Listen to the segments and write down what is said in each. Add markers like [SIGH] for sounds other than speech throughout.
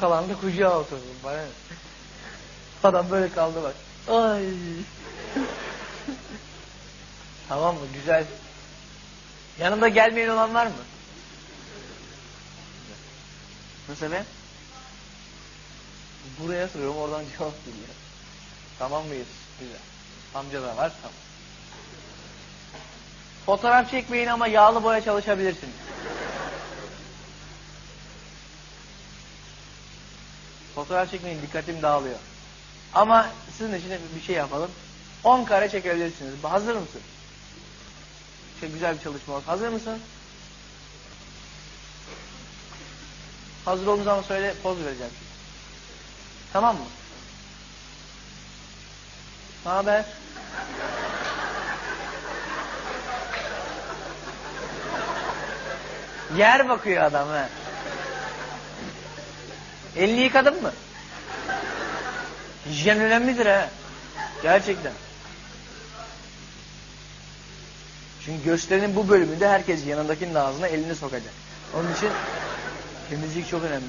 kalan da kucağa oturdu. Bana ne? Adam böyle kaldı bak. Ay. tamam mı? Güzel. Yanımda gelmeyen olan var mı? Nasıl be? Buraya soruyorum oradan cevap geliyor. Tamam mıyız? Güzel. Amca da var tamam. Fotoğraf çekmeyin ama yağlı boya çalışabilirsiniz. Fotoğraf çekmeyin dikkatim dağılıyor. Ama sizin için bir şey yapalım. 10 kare çekebilirsiniz. Hazır mısın? Şey güzel bir çalışma olsun. Hazır mısın? Hazır olduğun zaman söyle poz vereceğim. Tamam mı? Ne haber? Yer bakıyor adam he. Elini yıkadın mı? Hijyen önemlidir ha. Gerçekten. Çünkü gösterinin bu bölümünde herkes yanındakinin ağzına elini sokacak. Onun için temizlik çok önemli.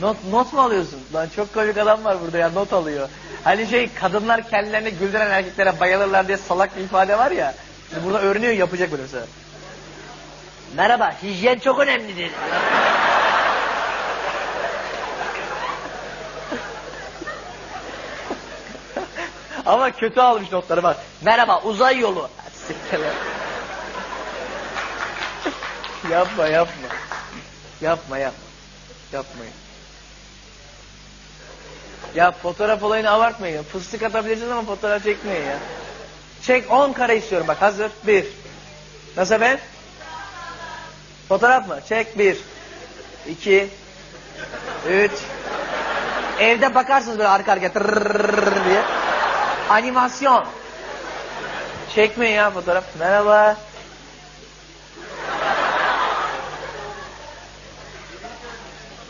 Not, not mu alıyorsun? Lan çok komik adam var burada ya not alıyor. Hani şey kadınlar kendilerini güldüren erkeklere bayılırlar diye salak bir ifade var ya. Şimdi burada öğreniyor yapacak böyle mesela. Merhaba hijyen çok önemlidir. Ama kötü almış notları bak. Merhaba uzay yolu. [LAUGHS] Yapma yapma. Yapma yapma. Yapmayın. Ya fotoğraf olayını abartmayın. Fıstık atabilirsiniz ama fotoğraf çekmeyin ya. Çek 10 kare istiyorum bak hazır. 1. Nasıl ben? Fotoğraf mı? Çek 1. 2. 3. Evde bakarsınız böyle arka tırrrr diye. Animasyon. Çekmeyin ya fotoğraf. Merhaba.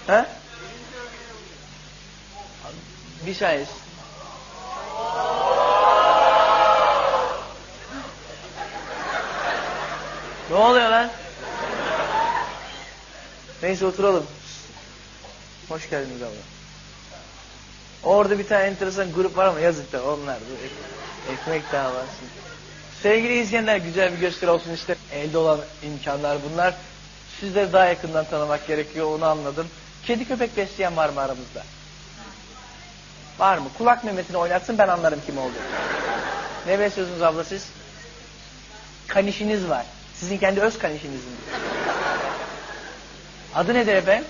Ha? Bir saniye. Ne oluyor lan? Neyse oturalım. Hoş geldiniz abla. Orada bir tane enteresan grup var ama yazık da onlar ek- ekmek davası. Sevgili izleyenler güzel bir gösteri olsun işte. Elde olan imkanlar bunlar. Sizleri daha yakından tanımak gerekiyor onu anladım. Kedi köpek besleyen var mı aramızda? Var mı? Kulak memesini oynatsın ben anlarım kim olduğunu. Ne besliyorsunuz abla siz? Kanişiniz var. Sizin kendi öz kanişiniz mi? Adı nedir efendim?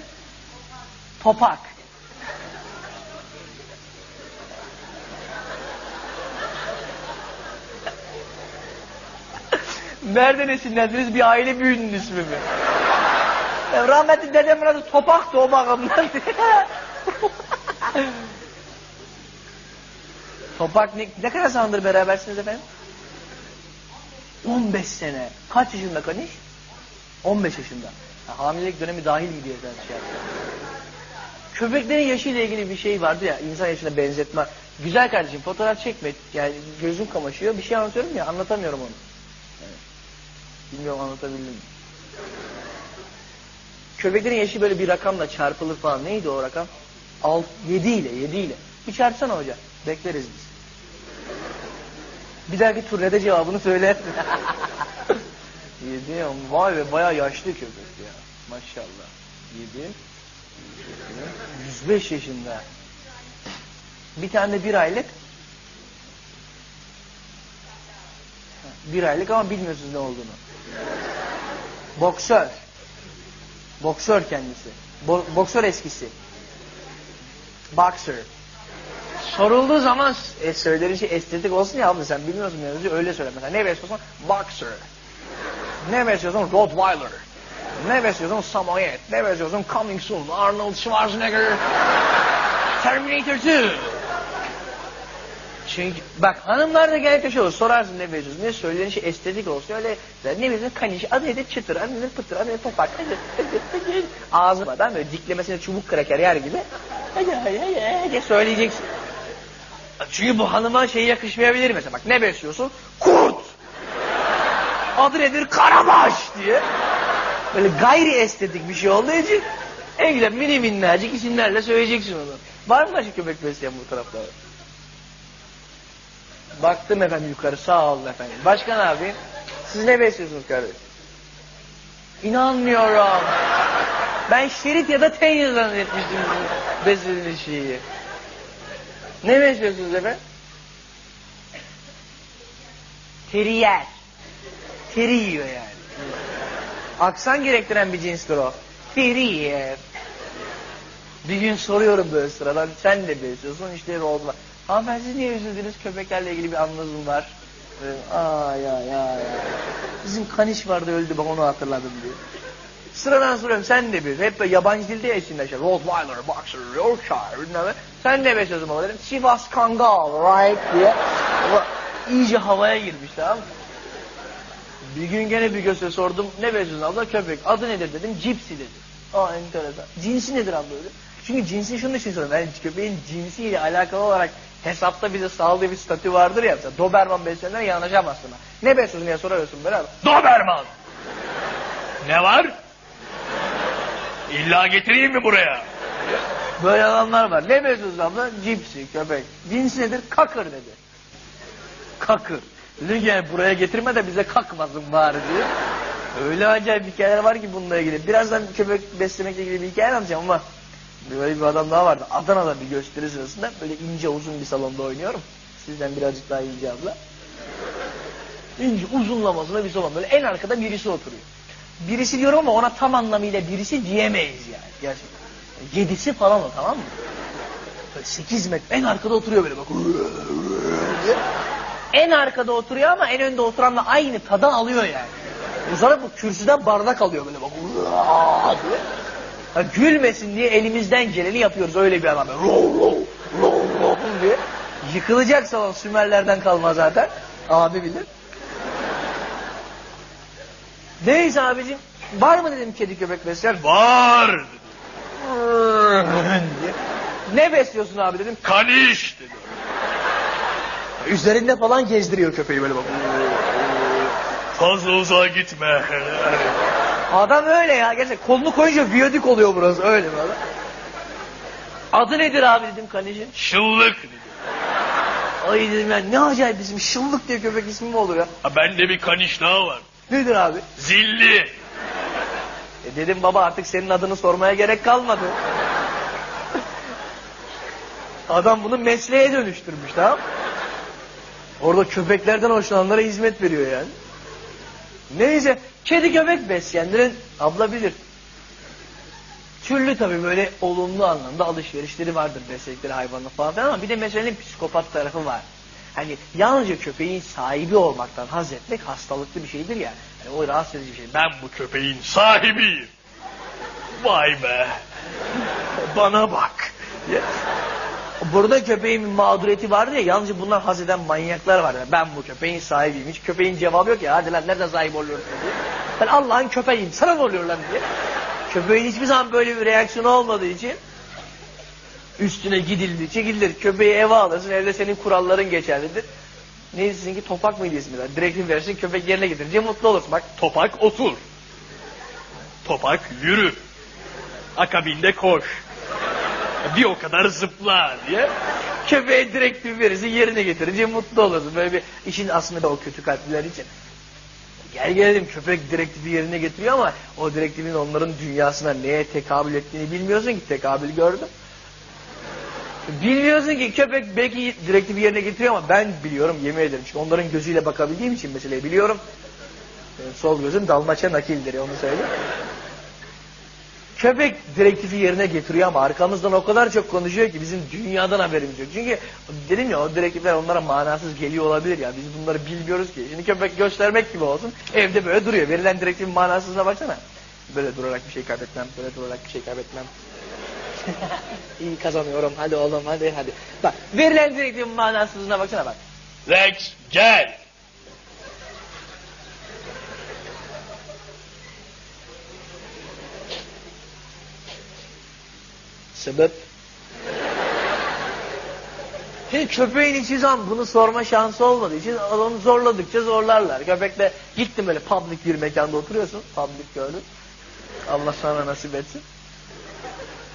Topak. Nereden esinlendiniz? Bir aile büyüğünün ismi mi? Rahmetli dedemin adı Topaktı o bakımdan. Topak ne, ne kadar zamandır berabersiniz efendim? 15 sene. Kaç yaşında Kaniş? 15 yaşında. Ha, hamilelik dönemi dahil mi diye ben şey yaptım. Köpeklerin yaşıyla ilgili bir şey vardı ya insan yaşına benzetme. Güzel kardeşim fotoğraf çekme. Yani gözüm kamaşıyor. Bir şey anlatıyorum ya anlatamıyorum onu. Evet. Bilmiyorum anlatabildim mi? Köpeklerin yaşı böyle bir rakamla çarpılır falan. Neydi o rakam? Alt, 7 ile 7 ile. Bir çarpsana hoca. Bekleriz biz. Bir dahaki turnede cevabını söyle. [LAUGHS] 7 ya. Vay be bayağı yaşlı köpek ya. Maşallah. 7. 105 yaşında. Bir tane de bir aylık. Bir aylık ama bilmiyorsunuz ne olduğunu. Boksör. Boksör kendisi. Bo boksör eskisi. Boxer. Sorulduğu zaman e, söylediğin şey estetik olsun ya abla sen bilmiyorsun mevzuyu öyle söyle. Mesela ne besliyorsun? Boxer. Ne besliyorsun? Rottweiler. Ne besliyorsun? Samoyed. Ne besliyorsun? Coming Soon. Arnold Schwarzenegger. Terminator 2. Çünkü bak hanımlar da genellikle şey olur. Sorarsın ne besliyorsun? Ne söylediğin şey estetik olsun. Öyle ne besliyorsun? Kaniş. Adı nedir? Çıtır. Adı nedir? Pıtır. Adı nedir? Topak. Ağzımadan böyle diklemesine çubuk kraker yer gibi. diye söyleyeceksin. Çünkü bu hanıma şey yakışmayabilir mesela. Bak ne besliyorsun? Kurt. Adı nedir? Karabaş diye. Böyle gayri estetik bir şey olduğu için En güzel mini minnacık isimlerle söyleyeceksin onu. Var mı başka köpek besleyen bu tarafta? Baktım efendim yukarı sağ olun efendim. Başka ne yapayım? Siz ne besliyorsunuz kardeşim? İnanmıyorum. Ben şerit ya da tenya zannetmiştim bu beslediğiniz şeyi. Ne besliyorsunuz efendim? Terrier. Teri yiyor yani. Aksan gerektiren bir cinstir o. Terrier. Bir gün soruyorum böyle sıradan sen de besliyorsun işte Rottweiler. Hanımefendi siz niye üzüldünüz köpeklerle ilgili bir anınızım var. Ee, Ay ay ay ay. Bizim kaniş vardı öldü ben onu hatırladım diyor. Sıradan soruyorum sen de bir. Hep böyle yabancı dilde ya isimler işte. Rottweiler, Boxer, Yorkshire bilmem ne. Sen ne besliyorsun baba dedim. Sivas Kangal right diye. Ama iyice havaya girmiş tamam? Bir gün gene bir göster sordum. Ne besliyorsun abla? Köpek. Adı nedir dedim. Cipsi dedi. Aa enteresan. Cinsi nedir abla dedi. Çünkü cinsi şunun için soruyorum. Yani köpeğin cinsiyle alakalı olarak hesapta bize sağladığı bir statü vardır ya. Mesela Doberman besleyenler yanaşamazsın. Ne besliyorsun diye soruyorsun böyle. abi. Doberman! Ne var? İlla getireyim mi buraya? Böyle adamlar var. Ne besliyorsun abla? Cipsi, köpek. Cinsi nedir? Kakır dedi. Kakır. Yani buraya getirme de bize kakmasın bari diye. Öyle acayip hikayeler var ki bununla ilgili. Birazdan köpek beslemekle ilgili bir hikaye anlatacağım ama böyle bir adam daha vardı. Adana'da bir gösteri sırasında böyle ince uzun bir salonda oynuyorum. Sizden birazcık daha ince abla. İnce uzunlamasına bir salon. Böyle en arkada birisi oturuyor. Birisi diyorum ama ona tam anlamıyla birisi diyemeyiz yani. Gerçekten. Yedisi falan o tamam mı? Böyle sekiz metre en arkada oturuyor böyle bak. En arkada oturuyor ama en önde oturanla aynı tadı alıyor yani. Uzanıp bu kürsüden bardak alıyor böyle bak. Ha, gülmesin diye elimizden geleni yapıyoruz öyle bir adam. Rov rov rov rov diye. Yıkılacak salon Sümerlerden kalma zaten. Abi bilir. Neyse abicim var mı dedim kedi köpek besleyen? Var. Ne besliyorsun abi dedim. Kaniş dedi. Üzerinde falan gezdiriyor köpeği böyle bak. Fazla uzağa gitme. Adam öyle ya. Gerçekten kolunu koyunca viyadük oluyor burası. Öyle mi adam? Adı nedir abi dedim kanişin. Şıllık dedi. Ay dedim ya ne acayip bizim şıllık diye köpek ismi mi olur ya? Ha bende bir kaniş daha var. Nedir abi? Zilli. E dedim baba artık senin adını sormaya gerek kalmadı. Adam bunu mesleğe dönüştürmüş tamam? Orada köpeklerden hoşlananlara hizmet veriyor yani. Neyse kedi köpek besleyenlerin abla bilir. Türlü tabii böyle olumlu anlamda alışverişleri vardır besledikleri hayvanla falan filan ama bir de meselenin psikopat tarafı var. Hani yalnızca köpeğin sahibi olmaktan haz etmek hastalıklı bir şeydir ya. Yani o rahatsız edici bir şey. Ben bu köpeğin sahibiyim. Vay be. Bana bak. Burada köpeğin mağduriyeti vardı ya yalnızca bunlar haz eden manyaklar var. Ben bu köpeğin sahibiyim. Hiç köpeğin cevabı yok ya. Hadi lan nereden sahip oluyorsun diye. Ben Allah'ın köpeğiyim. Sana ne oluyor lan diye. Köpeğin hiçbir zaman böyle bir reaksiyonu olmadığı için üstüne gidildi, çekilir. Köpeği eve alırsın. Evde senin kuralların geçerlidir. Neyse sizinki topak mıydı ismi? Direktif verirsin köpek yerine getirince mutlu olursun. Bak Topak otur. Topak yürü. Akabinde koş. Bir o kadar zıpla diye. köpeğe direktif verirsin yerine getirince mutlu olursun. Böyle bir işin aslında o kötü kalpliler için. Gel gelelim köpek direktifi yerine getiriyor ama o direktifin onların dünyasına neye tekabül ettiğini bilmiyorsun ki tekabül gördüm. Bilmiyorsun ki köpek belki direktifi yerine getiriyor ama ben biliyorum yemin ederim. Çünkü onların gözüyle bakabildiğim için meseleyi biliyorum. Benim sol gözüm dalmaça nakildir onu söyleyeyim. Köpek direktifi yerine getiriyor ama arkamızdan o kadar çok konuşuyor ki bizim dünyadan haberimiz yok. Çünkü dedim ya o direktifler onlara manasız geliyor olabilir ya. Biz bunları bilmiyoruz ki. Şimdi köpek göstermek gibi olsun. Evde böyle duruyor. Verilen direktifin manasızına baksana. Böyle durarak bir şey kaybetmem. Böyle durarak bir şey kaybetmem. [LAUGHS] İyi kazanıyorum. Hadi oğlum hadi hadi. Bak verilen direktifin manasızlığına baksana bak. Rex gel. Sebep? Şimdi köpeğin hiçbir zaman bunu sorma şansı olmadığı için onu zorladıkça zorlarlar. Köpek de gittim böyle public bir mekanda oturuyorsun. Public gördün. Allah sana nasip etsin.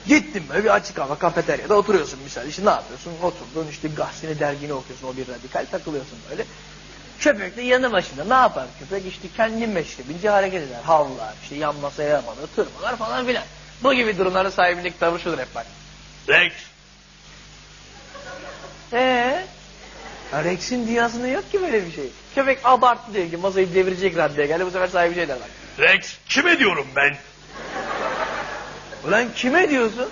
Gittim böyle bir açık hava kafeteryada oturuyorsun misal. İşte ne yapıyorsun? Oturdun işte gazeteni dergini okuyorsun. O bir radikal takılıyorsun böyle. Köpek de yanı başında. Ne yapar köpek? İşte kendi meşrebince hareket eder. Havlar, işte yan masaya yamanır, tırmalar falan filan. Bu gibi durumlara sahibindeki tavır şudur hep bak. Rex. Ee? Ya Rex'in dünyasında yok ki böyle bir şey. Köpek abarttı diyor ki masayı devirecek raddeye geldi. Bu sefer sahibi şey der bak. Rex kime diyorum ben? Ulan kime diyorsun?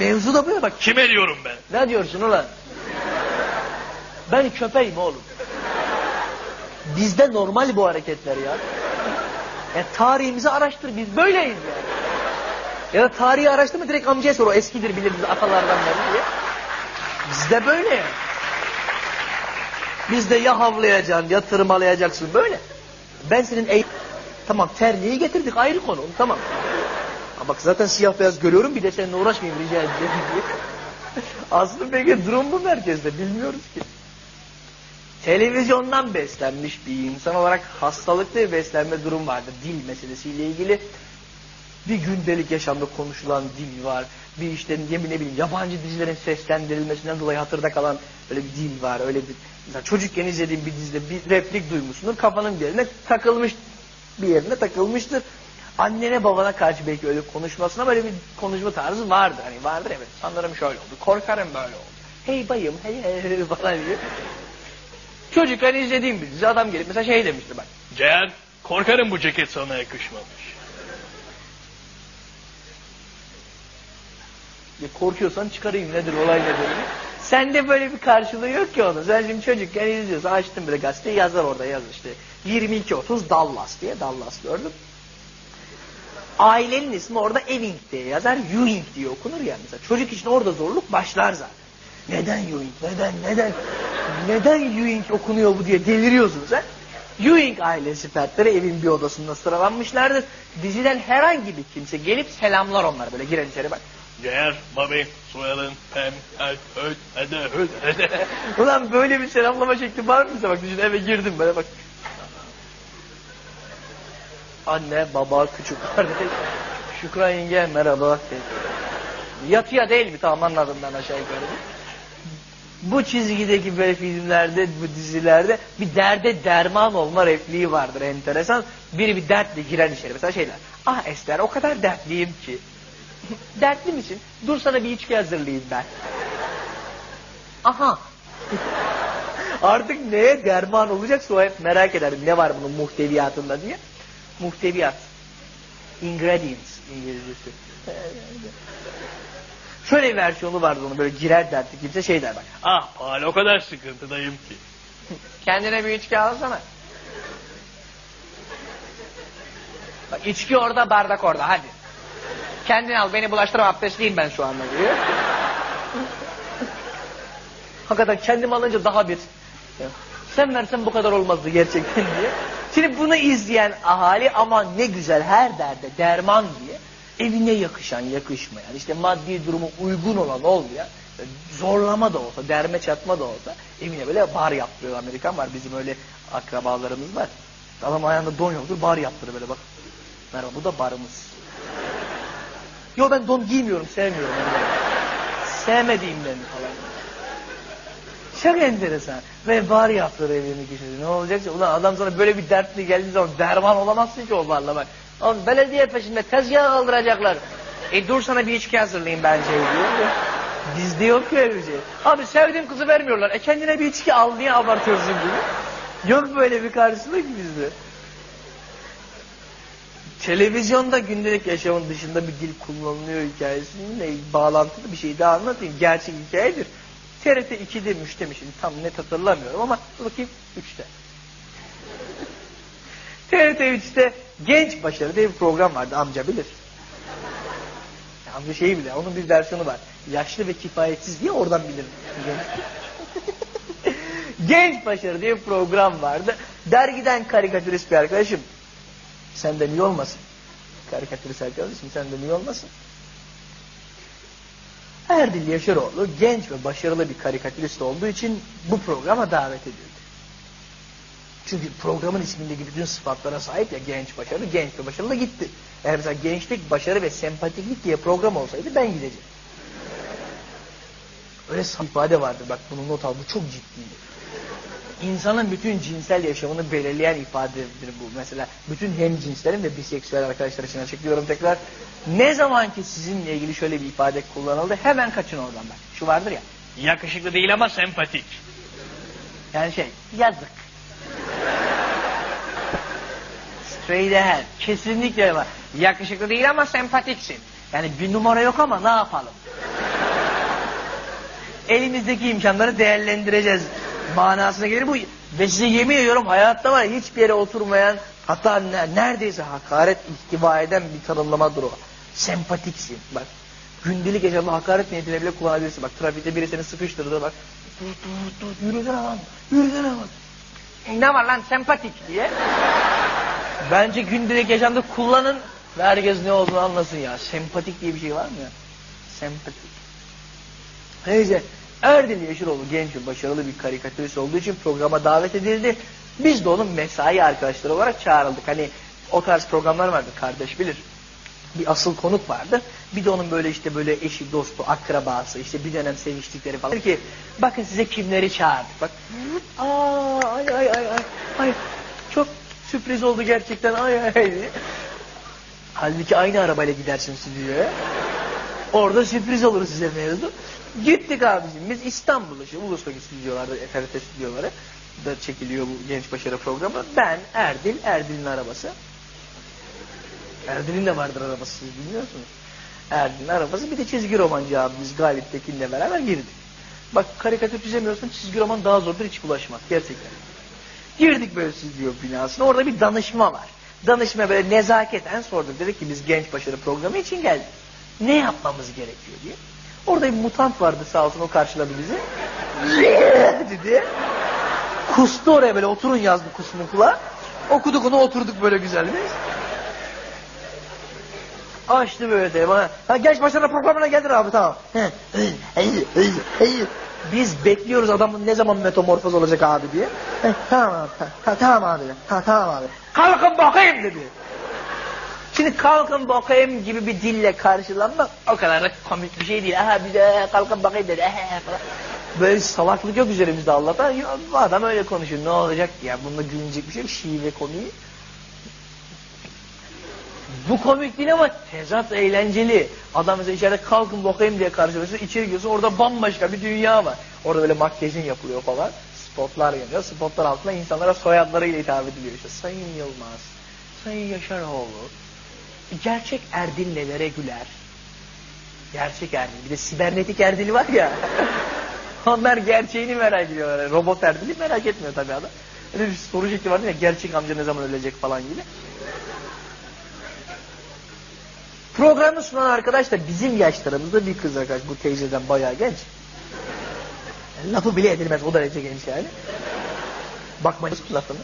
Mevzu da böyle bak. Kime diyorum ben? Ne diyorsun ulan? Ben köpeğim oğlum. Bizde normal bu hareketler ya. Ya tarihimizi araştır biz böyleyiz ya. Ya da tarihi araştırma direkt amcaya sor o eskidir bilir biz atalardan beri diye. Bizde böyle. Bizde ya havlayacaksın ya tırmalayacaksın böyle. Ben senin ey... Tamam terliği getirdik ayrı konu tamam. Ha bak zaten siyah beyaz görüyorum bir de seninle uğraşmayayım rica edeceğim diye. [LAUGHS] Aslında peki durum bu merkezde bilmiyoruz ki. Televizyondan beslenmiş bir insan olarak hastalıklı bir beslenme durum vardır. Dil meselesiyle ilgili bir gündelik yaşamda konuşulan dil var. Bir işte yemin ne bileyim yabancı dizilerin seslendirilmesinden dolayı hatırda kalan böyle bir dil var. Öyle bir mesela çocukken izlediğim bir dizide bir replik duymuşsundur. Kafanın bir yerine takılmış bir yerine takılmıştır. Annene babana karşı belki öyle konuşmasına böyle bir konuşma tarzı vardır. Hani vardır evet sanırım şöyle oldu. Korkarım böyle oldu. Hey bayım hey hey, falan diye. Çocukken izlediğim bir dizi adam gelip mesela şey demişti bak. Ceyhan korkarım bu ceket sana yakışmamış. Ya korkuyorsan çıkarayım nedir olay nedir? Sende böyle bir karşılığı yok ki onun. Sen şimdi çocukken izliyorsun. Açtın bir gazeteyi yazar orada yaz işte. 22.30 Dallas diye Dallas gördüm. Ailenin ismi orada Ewing diye yazar. Ewing diye okunur ya mesela. Çocuk için orada zorluk başlar zaten. Neden Ewing? Neden? Neden? Neden Ewing okunuyor bu diye deliriyorsun sen. Ewing ailesi fertleri evin bir odasında sıralanmışlardır. Diziden herhangi bir kimse gelip selamlar onlar böyle girer içeri bak. Ceyhan, Bobby, Swellen, Pam, Öt, Öt, Ede, Öt, Ede. [LAUGHS] Ulan böyle bir selamlama şekli var mı bize bak düşün eve girdim böyle bak. Anne, baba, küçük kardeş. Şükran yenge merhaba. Yatıya değil mi? Tamam anladım ben aşağı yukarı. Bu çizgideki böyle filmlerde, bu dizilerde bir derde derman olma repliği vardır enteresan. Biri bir dertle girer içeri. Mesela şeyler. Ah Ester o kadar dertliyim ki. [LAUGHS] Dertli misin? Dur sana bir içki hazırlayayım ben. Aha. [LAUGHS] Artık neye derman olacaksa o hep merak ederim. Ne var bunun muhteviyatında diye. Muhteviyat. Ingredients İngilizcesi. [LAUGHS] Şöyle bir versiyonu vardı onun böyle girer derdi kimse şey der bak. ah Paul o kadar sıkıntıdayım ki. Kendine bir içki alsana. Bak içki orada bardak orada hadi. Kendin al beni bulaştırma abdestliyim ben şu anda diyor. Hakikaten kendim alınca daha bir sen versen bu kadar olmazdı gerçekten diye. Şimdi bunu izleyen ahali ama ne güzel her derde derman diye evine yakışan yakışmayan işte maddi durumu uygun olan olmayan zorlama da olsa derme çatma da olsa evine böyle bar yaptırıyor Amerikan var bizim öyle akrabalarımız var. Adam ayağında don yoktur bar yaptırıyor böyle bak. Merhaba bu da barımız. Yo ben don giymiyorum sevmiyorum. Yani. Sevmediğimden falan. Çok enteresan. Ve bar yaptırıyor evini kişisi. Ne olacaksa ulan adam sana böyle bir dertli geldiği zaman derman olamazsın ki o barla bak. Oğlum belediye peşinde tezgah kaldıracaklar. E dur sana bir içki hazırlayayım bence diyor. Bizde yok ki öyle bir şey. Abi sevdiğim kızı vermiyorlar. E kendine bir içki al diye abartıyorsun gibi. Yok böyle bir karşılık bizde. Televizyonda gündelik yaşamın dışında bir dil kullanılıyor hikayesinde bağlantılı bir şey daha anlatayım. Gerçek hikayedir. TRT 2'de müşte mi şimdi tam net hatırlamıyorum ama bakayım 3'te. TRT 3'te Genç Başarı diye bir program vardı amca bilir. Amca şeyi bile onun bir versiyonu var. Yaşlı ve kifayetsiz diye oradan bilirim. [LAUGHS] Genç Başarı diye bir program vardı. Dergiden karikatürist bir arkadaşım. Senden iyi olmasın. Karikatürist arkadaşım senden iyi olmasın. Erdil Yaşaroğlu genç ve başarılı bir karikatürist olduğu için bu programa davet edildi. Çünkü programın ismindeki bütün sıfatlara sahip ya genç başarılı, genç ve başarılı gitti. Eğer mesela gençlik, başarı ve sempatiklik diye program olsaydı ben gideceğim. Öyle ifade vardır bak bunu not al bu çok ciddi. İnsanın bütün cinsel yaşamını belirleyen ifadedir bu. Mesela bütün hem cinslerin ve biseksüel arkadaşlar için açıklıyorum tekrar. Ne zaman ki sizinle ilgili şöyle bir ifade kullanıldı hemen kaçın oradan bak. Şu vardır ya. Yakışıklı değil ama sempatik. Yani şey yazık. Straight ahead. Kesinlikle var. Yakışıklı değil ama sempatiksin. Yani bir numara yok ama ne yapalım? Elimizdeki imkanları değerlendireceğiz manasına gelir bu. Ve size yemin ediyorum hayatta var hiçbir yere oturmayan hatta ne- neredeyse hakaret ihtiva eden bir tanımlamadır o. Sempatiksin. Bak gündelik yaşamda hakaret niyetine bile kullanabilirsin. Bak trafikte biri seni sıkıştırdı bak. Dur dur dur yürüsene lan. Yürüsene lan. Ne var lan sempatik diye. Bence gündelik yaşamda kullanın ve herkes ne olduğunu anlasın ya. Sempatik diye bir şey var mı ya? Sempatik. Neyse Erdil Yeşiloğlu genç ve başarılı bir karikatürist olduğu için programa davet edildi. Biz de onun mesai arkadaşları olarak çağrıldık. Hani o tarz programlar vardı kardeş bilir. Bir asıl konuk vardı. Bir de onun böyle işte böyle eşi, dostu, akrabası, işte bir dönem seviştikleri falan. Ki bakın size kimleri çağırdık. Bak. Aa, ay ay ay ay. ay. Çok sürpriz oldu gerçekten. Ay ay ay. Halbuki aynı arabayla gidersin stüdyoya. Orada sürpriz olur size mevzu. Gittik abicim biz İstanbul'da işte Ulus'taki stüdyolarda, FRT stüdyoları da çekiliyor bu Genç Başarı programı. Ben, Erdil, Erdil'in arabası. Erdil'in de vardır arabası siz bilmiyorsunuz. Erdil'in arabası bir de çizgi romancı abimiz Galip Tekin'le beraber girdik. Bak karikatür çizemiyorsan çizgi roman daha zordur hiç bulaşmaz gerçekten. Girdik böyle stüdyo binasına orada bir danışma var. Danışma böyle nezaketen sorduk. Dedik ki biz genç başarı programı için geldik. Ne yapmamız gerekiyor diye. Orada bir mutant vardı sağ olsun o karşıladı bizi. [LAUGHS] dedi. Kustu oraya böyle oturun yazdı kusmukla. Okuduk onu oturduk böyle güzel bir. Açtı böyle telefonu. Ha genç başarı programına geldin abi tamam. Biz bekliyoruz adamın ne zaman metamorfoz olacak abi diye. tamam abi. Ha, tamam abi. Ha, tamam abi. Kalkın bakayım dedi. Şimdi kalkın bakayım gibi bir dille karşılanmak o kadar da komik bir şey değil. Aha bir de kalkın bakayım dedi. Böyle salaklık yok üzerimizde Allah'tan. Ya, adam öyle konuşuyor. Ne olacak ya? Bunda gülünecek bir şey yok. Şive komiği. Bu komik değil ama tezat eğlenceli. Adam mesela içeride kalkın bakayım diye karşılaşıyor. İçeri giriyorsun orada bambaşka bir dünya var. Orada böyle makyajın yapılıyor falan. Spotlar yanıyor. Spotlar altında insanlara soyadlarıyla hitap ediliyor. İşte Sayın Yılmaz, Sayın Yaşaroğlu, gerçek Erdil nelere güler? Gerçek Erdil. Bir de sibernetik Erdil var ya. [LAUGHS] Onlar gerçeğini merak ediyorlar. Yani robot Erdil'i merak etmiyor tabii adam. Öyle bir soru şekli vardı ya gerçek amca ne zaman ölecek falan gibi. Programı sunan arkadaş da bizim yaşlarımızda bir kız arkadaş. Bu teyzeden bayağı genç. Lafı bile edilmez o derece genç yani. Bakmayın lafını.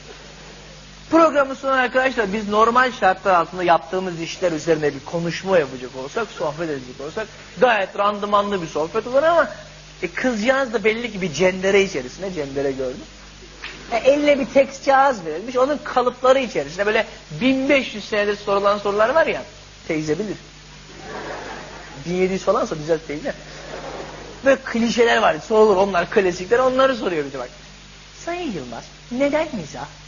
Programı sunan arkadaşlar biz normal şartlar altında yaptığımız işler üzerine bir konuşma yapacak olsak, sohbet edecek olsak gayet randımanlı bir sohbet olur ama e, kızcağız da belli ki bir cendere içerisinde, cendere gördüm. E, eline bir tekst kağıt verilmiş, onun kalıpları içerisinde böyle 1500 senedir sorulan sorular var ya, teyze bilir. 1700 falansa güzel teyze. Böyle klişeler var, sorulur onlar klasikler, onları soruyor bize bak. Sayın Yılmaz, neden mizah?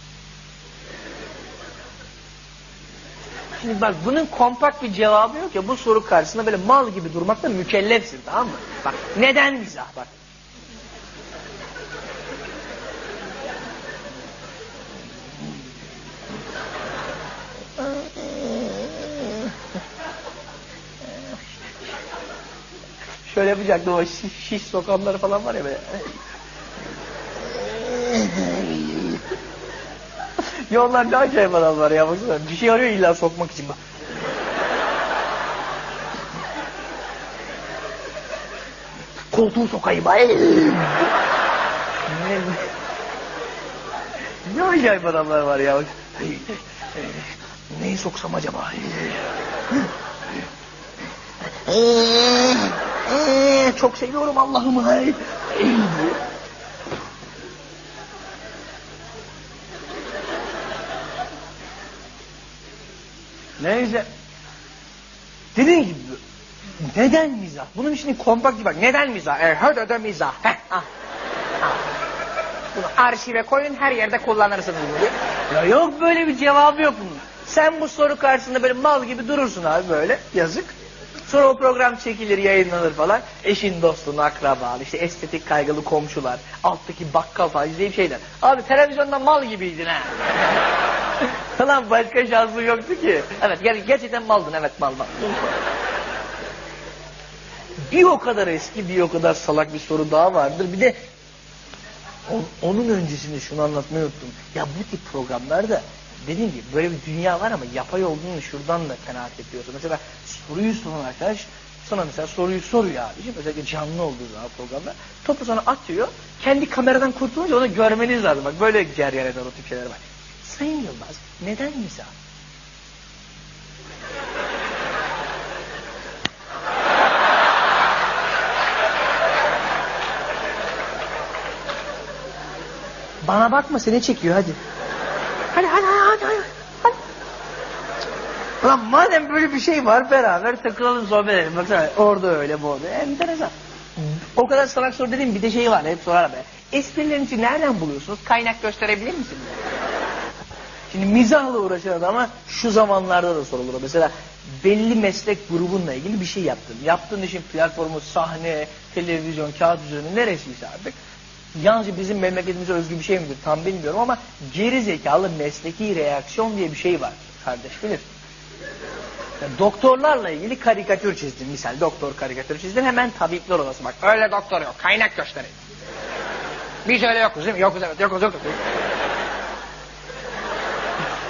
Şimdi bak bunun kompakt bir cevabı yok ya bu soru karşısında böyle mal gibi durmakla mükellefsin tamam mı? Bak neden mizah bak. Şöyle yapacaktım o şiş, şiş sokanları falan var ya böyle. Ya onlar ne acayip adamlar ya baksana. Bir şey arıyor illa sokmak için bak. Koltuğu sokayım. Ay. ne, ne acayip adamlar var ya. Neyi soksam acaba? Çok seviyorum Allah'ım. Neyse. Dediğim gibi neden mizah? Bunun için kompakt bak. Neden mizah? E, hadi de mizah. Heh, ah. Ah. Bunu arşive koyun her yerde kullanırsınız bunu. Ya yok böyle bir cevabı yok bunun. Sen bu soru karşısında böyle mal gibi durursun abi böyle yazık. Sonra o program çekilir, yayınlanır falan. Eşin, dostun, akraban, işte estetik kaygılı komşular, alttaki bakkal falan izleyip şeyler. Abi televizyonda mal gibiydin ha. [LAUGHS] Lan başka şansın yoktu ki. Evet ger- gerçekten maldın evet mal mal. Bir o kadar eski bir o kadar salak bir soru daha vardır. Bir de o- onun öncesinde şunu anlatmayı unuttum. Ya bu tip programlarda dediğim gibi böyle bir dünya var ama yapay olduğunu şuradan da kanaat yapıyorsun. Mesela soruyu soran arkadaş sana mesela soruyu soruyor abiciğim. Özellikle canlı olduğu zaman programda. Topu sana atıyor. Kendi kameradan kurtulunca onu görmeniz lazım. Bak böyle ceryan eder o tip şeyler var. Sayın Yılmaz neden mizah? Bana bakma seni çekiyor hadi. Hadi hadi hadi hadi. hadi. Ulan madem böyle bir şey var beraber takılalım sohbet edelim. Baksana orada öyle bu orada. Enteresan. O kadar salak soru dedim bir de şey var hep sorar be. Esprilerinizi nereden buluyorsunuz? Kaynak gösterebilir misiniz? Şimdi mizahla uğraşan adama şu zamanlarda da sorulur. Mesela belli meslek grubunla ilgili bir şey yaptın. Yaptığın işin platformu sahne, televizyon, kağıt üzerinde neresiyse artık. Yalnızca bizim memleketimize özgü bir şey midir tam bilmiyorum ama geri zekalı mesleki reaksiyon diye bir şey var. Kardeş bilir. Yani doktorlarla ilgili karikatür çizdin. Misal doktor karikatür çizdin hemen tabipler odası bak. Öyle doktor yok. Kaynak göstereyim. Biz öyle yokuz değil mi? Yokuz evet yokuz yokuz.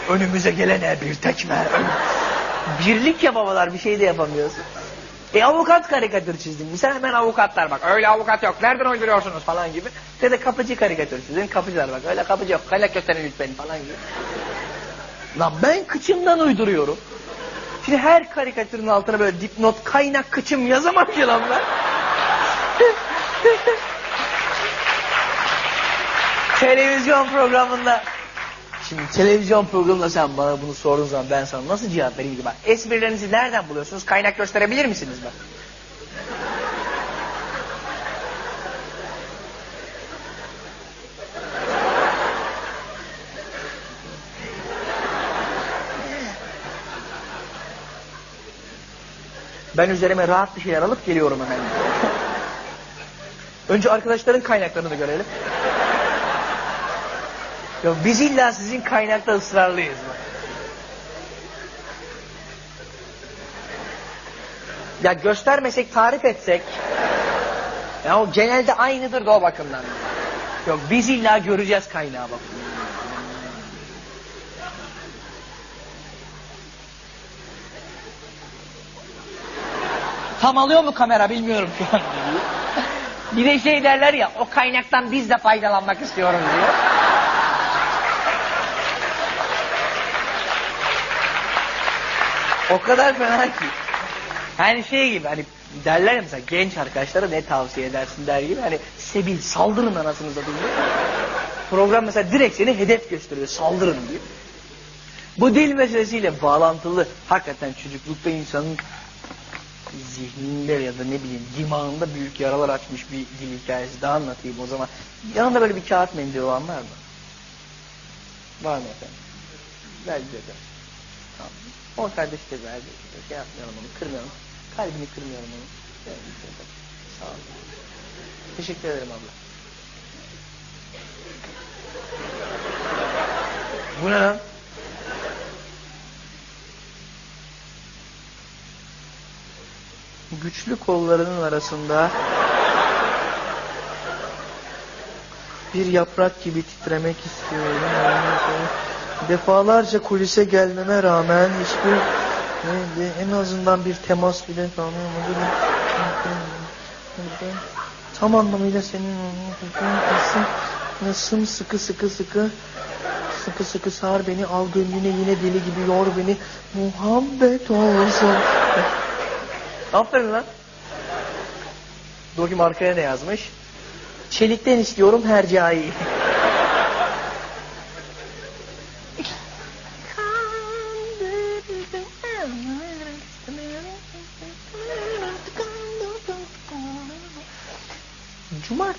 Önümüze gelene bir tekme. Birlik ya bir şey de yapamıyorsun. E avukat karikatür çizdin. Misal hemen avukatlar bak. Öyle avukat yok. Nereden uyduruyorsunuz falan gibi. Ya da kapıcı karikatür çizdin. Kapıcılar bak. Öyle kapıcı yok. Kaynak gösterin lütfen falan gibi. Lan ben kıçımdan uyduruyorum. Şimdi her karikatürün altına böyle dipnot kaynak kıçım yazamam ki lan ben. [LAUGHS] Televizyon programında Şimdi televizyon programında sen bana bunu sorduğun zaman ben sana nasıl cevap vereyim ki bak. Esprilerinizi nereden buluyorsunuz? Kaynak gösterebilir misiniz bak? Ben üzerime rahat bir şeyler alıp geliyorum hemen. Önce arkadaşların kaynaklarını görelim. Yok biz illa sizin kaynakta ısrarlıyız. Bak. Ya göstermesek tarif etsek. Ya o genelde aynıdır da o bakımdan. Yok biz illa göreceğiz kaynağı bak. Tam alıyor mu kamera bilmiyorum şu an. Bir de şey derler ya o kaynaktan biz de faydalanmak istiyoruz diyor. O kadar fena ki. Yani şey gibi hani derler ya mesela genç arkadaşlara ne tavsiye edersin der gibi hani sebil saldırın anasınıza diye. Program mesela direkt seni hedef gösteriyor saldırın diyor. Bu dil meselesiyle bağlantılı hakikaten çocuklukta insanın zihninde ya da ne bileyim dimağında büyük yaralar açmış bir dil hikayesi daha anlatayım o zaman. Yanında böyle bir kağıt mendil olan var mı? Var mı efendim? Ver de. Tamam. O kardeş de verdi. Şey yapmayalım onu, kırmayalım. Kalbini kırmayalım onu. De. Sağ olun. Teşekkür ederim abla. Bu ne lan? Güçlü kollarının arasında bir yaprak gibi titremek istiyorum. Defalarca kulise gelmeme rağmen hiçbir neydi, en azından bir temas bile kalmadı. Tam anlamıyla senin nasıl sıkı sıkı sıkı sıkı sıkı sar beni al gönlüne yine deli gibi yor beni muhabbet olsun. Aferin lan. Dur arkaya ne yazmış? Çelikten istiyorum hercai.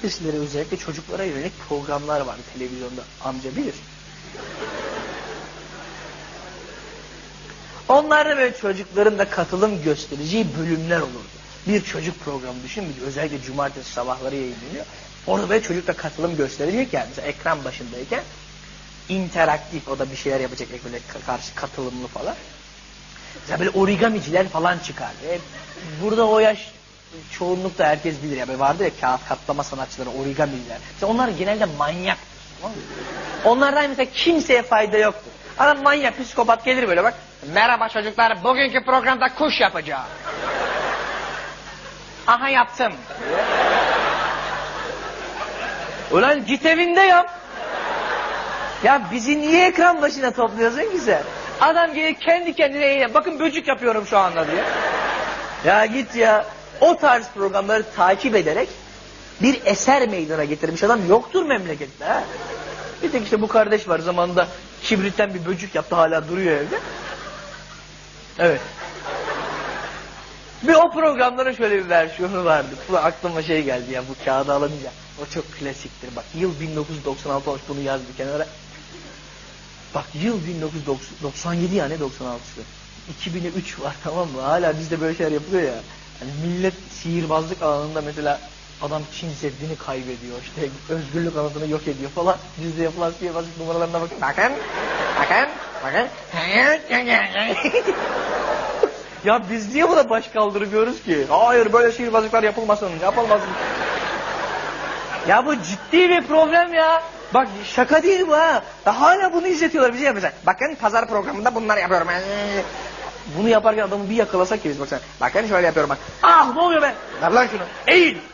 Cumartesileri özellikle çocuklara yönelik programlar vardı televizyonda. Amca bilir. Onlarda böyle çocukların da katılım göstereceği bölümler olurdu. Bir çocuk programı düşün, özellikle cumartesi sabahları yayınlanıyor. Orada böyle çocuk da katılım gösterecek mesela ekran başındayken interaktif o da bir şeyler yapacak böyle karşı katılımlı falan. Mesela böyle origamiciler falan çıkardı. E, burada o yaş çoğunlukta herkes bilir ya. Böyle vardı ya kağıt katlama sanatçıları, origamiler. Mesela onlar genelde manyak. Tamam mı? Onlardan mesela kimseye fayda yoktur. Adam manyak, psikopat gelir böyle bak. Merhaba çocuklar, bugünkü programda kuş yapacağım. Aha yaptım. Ulan git evinde yap. Ya bizi niye ekran başına topluyorsun ki sen? Adam gelir kendi kendine eğlen. Bakın böcük yapıyorum şu anda diye. Ya git ya. O tarz programları takip ederek bir eser meydana getirmiş adam yoktur memlekette. Ha? Bir tek işte bu kardeş var zamanında kibritten bir böcük yaptı hala duruyor evde. Evet. Bir o programların şöyle bir versiyonu vardı. Bu aklıma şey geldi ya bu kağıda alınca. O çok klasiktir. Bak yıl 1996 olmuş bunu yaz kenara. Bak yıl 1997 yani 96'sı. 2003 var [LAUGHS] tamam mı? Hala bizde böyle şeyler yapılıyor ya. Hani millet sihirbazlık alanında mesela adam Çin Seddi'ni kaybediyor. işte özgürlük alanını yok ediyor falan. Bizde yapılan sihirbazlık numaralarına bakın. Bakın, bakın, bakın. [LAUGHS] ya biz niye buna baş kaldırmıyoruz ki? Hayır böyle sihirbazlıklar yapılmasın, yapılmasın. Ya bu ciddi bir problem ya. Bak şaka değil bu ha. Hala bunu izletiyorlar bize yapacak. Bakın pazar programında bunlar yapıyorum. Bunu yaparken adamı bir yakalasak ki biz baksana. Bakın şöyle yapıyorum bak. Ah ne oluyor be? Ver lan şunu. Eğil. [LAUGHS]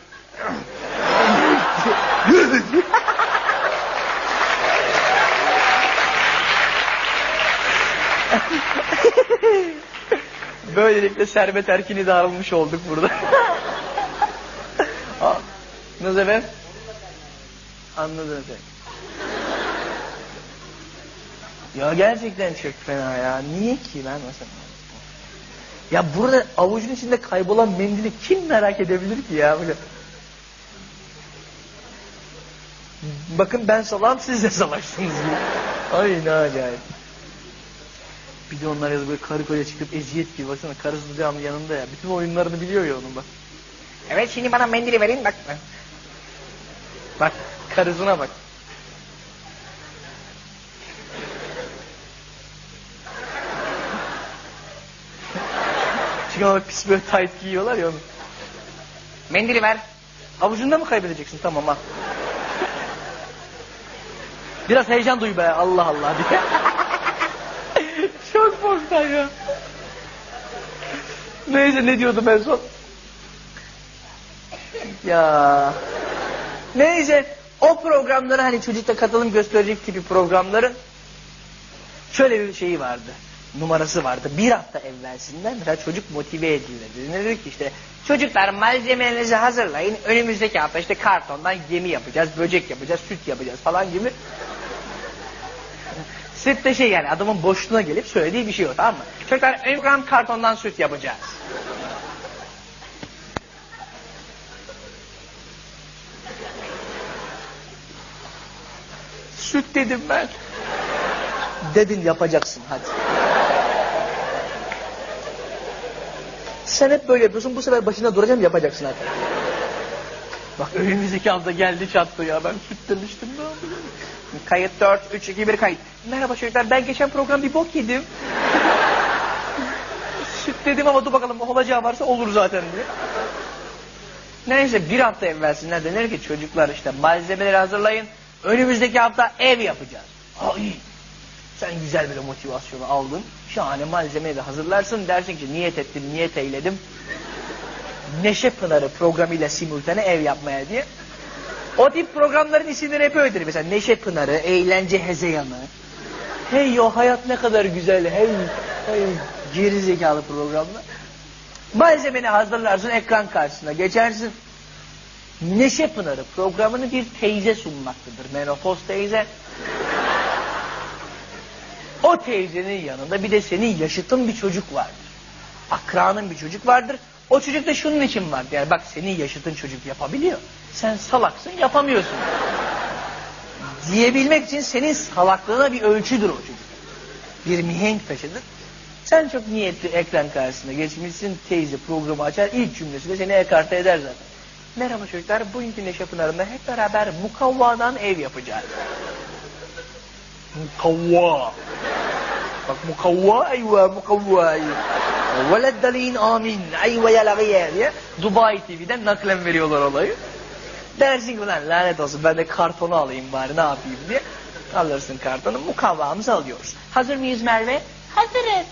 Böylelikle Servet Erkin'i de almış olduk burada. [LAUGHS] Aa, Nasıl efendim? Anladın efendim. Ya gerçekten çok fena ya. Niye ki ben mesela? Ya burada avucun içinde kaybolan mendili kim merak edebilir ki ya? Böyle. Bakın ben salam siz de salaksınız. Ay ne acayip. Bir de onlar yazıp böyle karı koca çıkıp eziyet gibi. Baksana karısı devamlı yanında ya. Bütün oyunlarını biliyor ya onun bak. Evet şimdi bana mendili verin bak. Bak karısına bak. Ama pis böyle tight giyiyorlar ya onu. Mendili ver. Avucunda mı kaybedeceksin? Tamam ha. Biraz heyecan duy be Allah Allah diye. [LAUGHS] Çok boktan ya. Neyse ne diyordum en son? Ya. Neyse o programlara hani çocukta katılım gösterecek tipi programların şöyle bir şeyi vardı. Numarası vardı. Bir hafta evvelsinden mesela çocuk motive edildi. Ne dedi ki işte çocuklar malzemelerinizi hazırlayın. Önümüzdeki hafta işte kartondan gemi yapacağız, böcek yapacağız, süt yapacağız falan gibi. [LAUGHS] Süt de şey yani adamın boşluğuna gelip söylediği bir şey o tamam mı? Çocuklar ön gram kartondan süt yapacağız. [LAUGHS] Süt dedim ben. Dedin yapacaksın hadi. Sen hep böyle yapıyorsun bu sefer başında duracağım yapacaksın hadi. Bak önümüzdeki hafta geldi çattı ya ben süt demiştim ne yapayım? Kayıt 4, 3, 2, 1 kayıt. Merhaba çocuklar ben geçen program bir bok yedim. [LAUGHS] süt dedim ama dur bakalım olacağı varsa olur zaten diye. Neyse bir hafta evvelsinden denir ki çocuklar işte malzemeleri hazırlayın. Önümüzdeki hafta ev yapacağız. Ha iyi. Sen güzel bir motivasyonu aldın. Şahane malzemeyi de hazırlarsın. Dersin ki niyet ettim, niyet eyledim. Neşe Pınarı programıyla simultane ev yapmaya diye. O tip programların isimleri hep öyledir. Mesela Neşe Pınarı, Eğlence Hezeyanı. Hey yo hayat ne kadar güzel. Hey, hey geri zekalı programlar. Malzemeni hazırlarsın ekran karşısına geçersin. Neşe Pınarı programını bir teyze sunmaktadır. Menopoz teyze. O teyzenin yanında bir de senin yaşıtın bir çocuk vardır. Akranın bir çocuk vardır. O çocuk da şunun için var. Yani bak senin yaşıtın çocuk yapabiliyor. Sen salaksın yapamıyorsun. Diyebilmek için senin salaklığına bir ölçüdür o çocuk. Bir mihenk taşıdır. Sen çok niyetli ekran karşısında geçmişsin teyze programı açar ilk cümlesi de seni ekarte eder zaten. Merhaba çocuklar bugünkü Neşe Pınarı'nda hep beraber mukavvadan ev yapacağız. Mukavva. Bak mukavva ayva mukavva ayva. Veleddalin amin ayva yalagıye diye Dubai TV'den naklen veriyorlar olayı. Dersin ki lan lanet olsun ben de kartonu alayım bari ne yapayım diye. Alırsın kartonu mukavvamızı alıyoruz. Hazır mıyız Merve? Hazırız.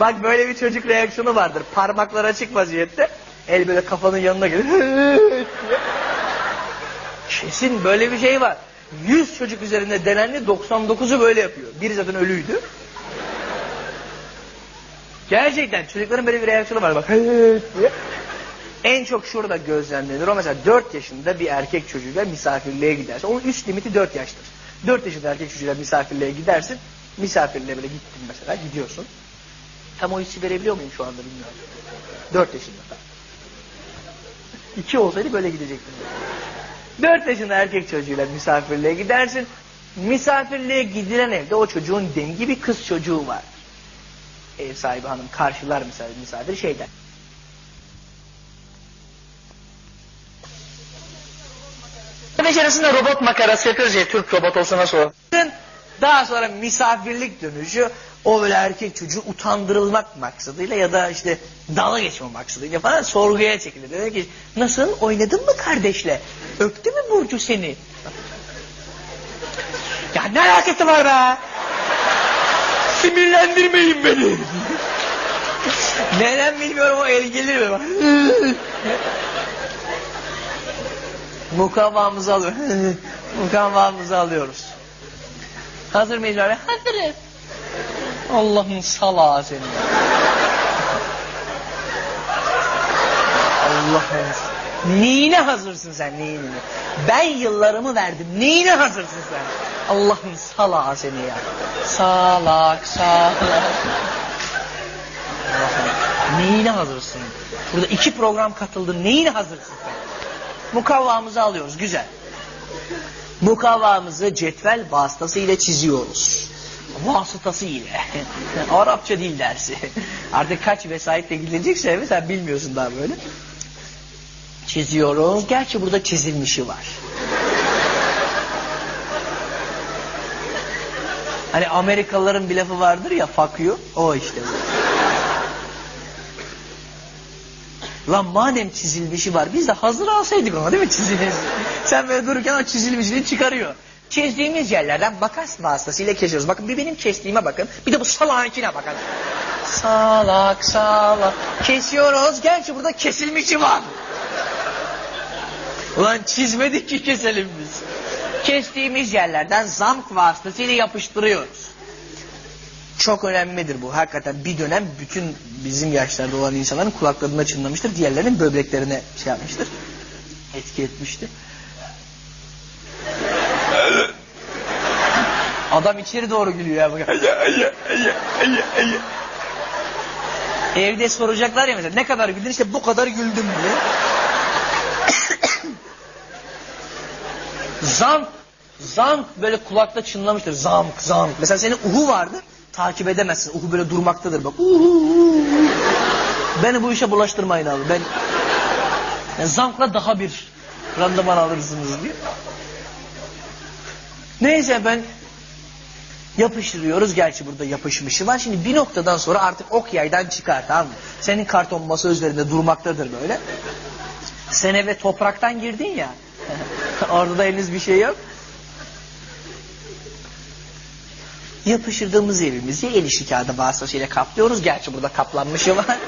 Bak böyle bir çocuk reaksiyonu vardır. Parmaklar açık vaziyette. El böyle kafanın yanına gelir. [LAUGHS] Kesin böyle bir şey var. 100 çocuk üzerinde denendi 99'u böyle yapıyor. Biri zaten ölüydü. Gerçekten çocukların böyle bir reaksiyonu var. Bak. En çok şurada gözlemlenir. O mesela 4 yaşında bir erkek çocuğuyla misafirliğe gidersin. Onun üst limiti 4 yaştır. 4 yaşında erkek çocuğuyla misafirliğe gidersin. Misafirliğe böyle gittin mesela gidiyorsun. Tam o hissi verebiliyor muyum şu anda bilmiyorum. 4 yaşında. 2 olsaydı böyle gidecektim. 4 yaşında erkek çocuğuyla misafirliğe gidersin. Misafirliğe gidilen evde o çocuğun dengi bir kız çocuğu var. Ev sahibi hanım karşılar misafir, misafir şeyden. Beş arasında robot makarası yapıyoruz ya Türk robot olsa nasıl olur? Daha sonra misafirlik dönüşü o böyle erkek çocuğu utandırılmak maksadıyla ya da işte dalga geçme maksadıyla falan sorguya çekilir. Dedi ki nasıl oynadın mı kardeşle? Öptü mü Burcu seni? [LAUGHS] Ya ne alakası var be? Sinirlendirmeyin beni. [LAUGHS] Neden bilmiyorum o el gelir mi? [LAUGHS] Mukavvamızı alıyoruz. Mukavvamızı alıyoruz. Hazır mıyız böyle? Hazırız. Allah'ın salağı seni. Allah'ın Neyine hazırsın sen neyine? Ben yıllarımı verdim. Neyine hazırsın sen? Allah'ın salağı seni ya. Salak salak. Neyine hazırsın? Burada iki program katıldın. Neyine hazırsın sen? Mukavvamızı alıyoruz. Güzel. Mukavvamızı cetvel vasıtasıyla çiziyoruz. Vasıtası ile. [LAUGHS] Arapça dil dersi. [LAUGHS] Artık kaç vesayetle gidilecekse mesela bilmiyorsun daha böyle. Çiziyoruz. Gerçi burada çizilmişi var. [LAUGHS] Hani Amerikalıların bir lafı vardır ya you. O işte bu. Lan madem çizilmişi var biz de hazır alsaydık ona değil mi çizilmiş? Sen böyle dururken o çizilmişini çıkarıyor. Çizdiğimiz yerlerden makas vasıtasıyla kesiyoruz. Bakın bir benim kestiğime bakın. Bir de bu salağınkine bakın. Salak salak. Kesiyoruz. Gerçi burada kesilmişi var. Ulan çizmedik ki keselim biz. Kestiğimiz yerlerden zamk vasıtasıyla yapıştırıyoruz. Çok önemlidir bu. Hakikaten bir dönem bütün bizim yaşlarda olan insanların kulaklarına çınlamıştır. Diğerlerinin böbreklerine şey yapmıştır. Etki etmiştir. Adam içeri doğru gülüyor ya. Evde soracaklar ya mesela ne kadar güldün işte bu kadar güldüm diye. [COUGHS] zank, zank böyle kulakta çınlamıştır. Zank, zank. Mesela senin uhu vardır takip edemezsin. Uhu böyle durmaktadır bak. Uhu. Beni bu işe bulaştırmayın abi. Ben yani zankla daha bir randıman alırsınız diye. Neyse ben yapıştırıyoruz. Gerçi burada yapışmışı var. Şimdi bir noktadan sonra artık ok yaydan çıkar tamam mı? Senin karton masa üzerinde durmaktadır böyle. Sen eve topraktan girdin ya. [LAUGHS] Orada da henüz bir şey yok. Yapıştırdığımız evimizi el işi kağıdı vasıtasıyla kaplıyoruz. Gerçi burada kaplanmışı var. [LAUGHS]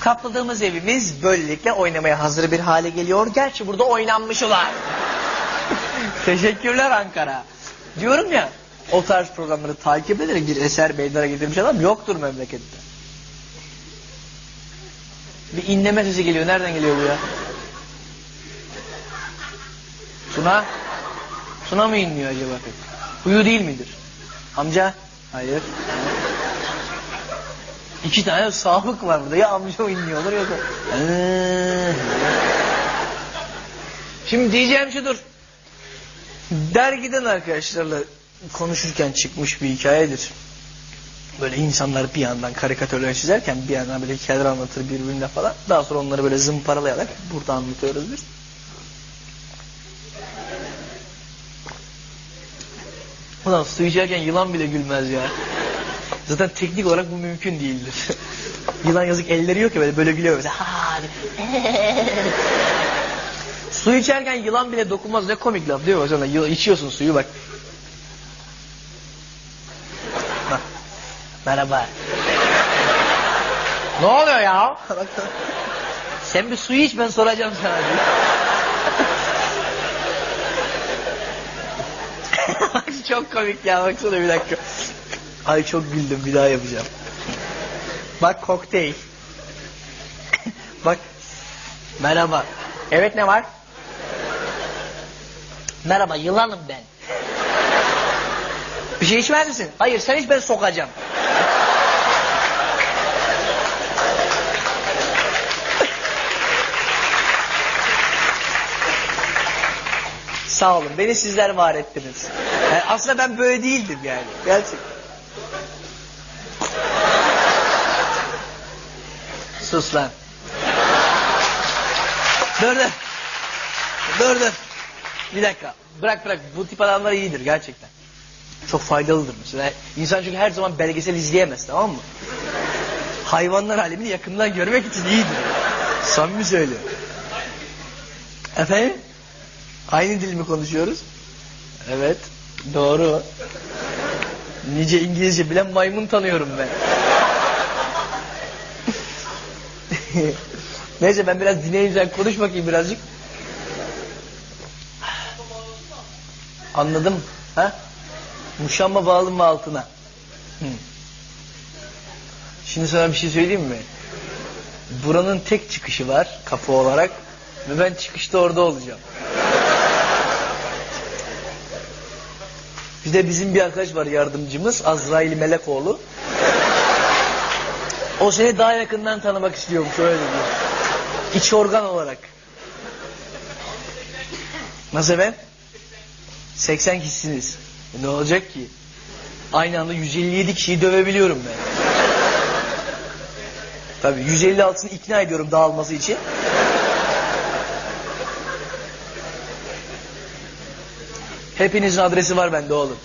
Kapladığımız evimiz böylelikle oynamaya hazır bir hale geliyor. Gerçi burada oynanmışı var. [LAUGHS] Teşekkürler Ankara. Diyorum ya o tarz programları takip ederek bir eser meydana getirmiş adam yoktur memlekette. Bir inleme sesi geliyor. Nereden geliyor bu ya? Suna? Suna mı inliyor acaba? Huyu değil midir? Amca Hayır. İki tane sabık var burada. Ya amca inliyorlar ya da. Ee. Şimdi diyeceğim şu dur. Dergiden arkadaşlarla konuşurken çıkmış bir hikayedir. Böyle insanlar bir yandan karikatürler çizerken bir yandan böyle hikayeler anlatır birbirine falan. Daha sonra onları böyle zımparalayarak burada anlatıyoruz biz. Ulan su içerken yılan bile gülmez ya. Zaten teknik olarak bu mümkün değildir. [LAUGHS] yılan yazık elleri yok ya böyle böyle gülüyor mesela. [LAUGHS] Su içerken yılan bile dokunmaz ne komik laf değil mi? Yılan- İçiyorsun suyu. Bak. Merhaba. ne oluyor ya? Sen bir suyu iç ben soracağım sana çok komik ya baksana bir dakika. Ay çok güldüm bir daha yapacağım. Bak kokteyl. Bak. Merhaba. Evet ne var? Merhaba yılanım ben. Bir şey içmez misin? Hayır sen iç ben sokacağım. Sağ olun. Beni sizler var ettiniz. Yani aslında ben böyle değildim yani. Gerçekten. Sus lan. Dur dur. Dur dur. Bir dakika. Bırak bırak. Bu tip adamlar iyidir gerçekten. Çok faydalıdır mesela. İnsan çünkü her zaman belgesel izleyemez tamam mı? Hayvanlar alemini yakından görmek için iyidir. Samimi söylüyorum. Efendim? Aynı dil mi konuşuyoruz? Evet. Doğru. Nice İngilizce bilen maymun tanıyorum ben. [LAUGHS] Neyse ben biraz dinleyeyim sen konuş bakayım birazcık. Anladım. Ha? Muşamba bağlı mı altına? Şimdi sana bir şey söyleyeyim mi? Buranın tek çıkışı var kapı olarak ve ben çıkışta orada olacağım. Bir de bizim bir arkadaş var yardımcımız Azrail Melekoğlu. O seni daha yakından tanımak istiyormuş öyle diyor. İç organ olarak. Nasıl efendim? 80 kişisiniz. E ne olacak ki? Aynı anda 157 kişiyi dövebiliyorum ben. Tabii 156'sını ikna ediyorum dağılması için. Hepinizin adresi var bende oğlum.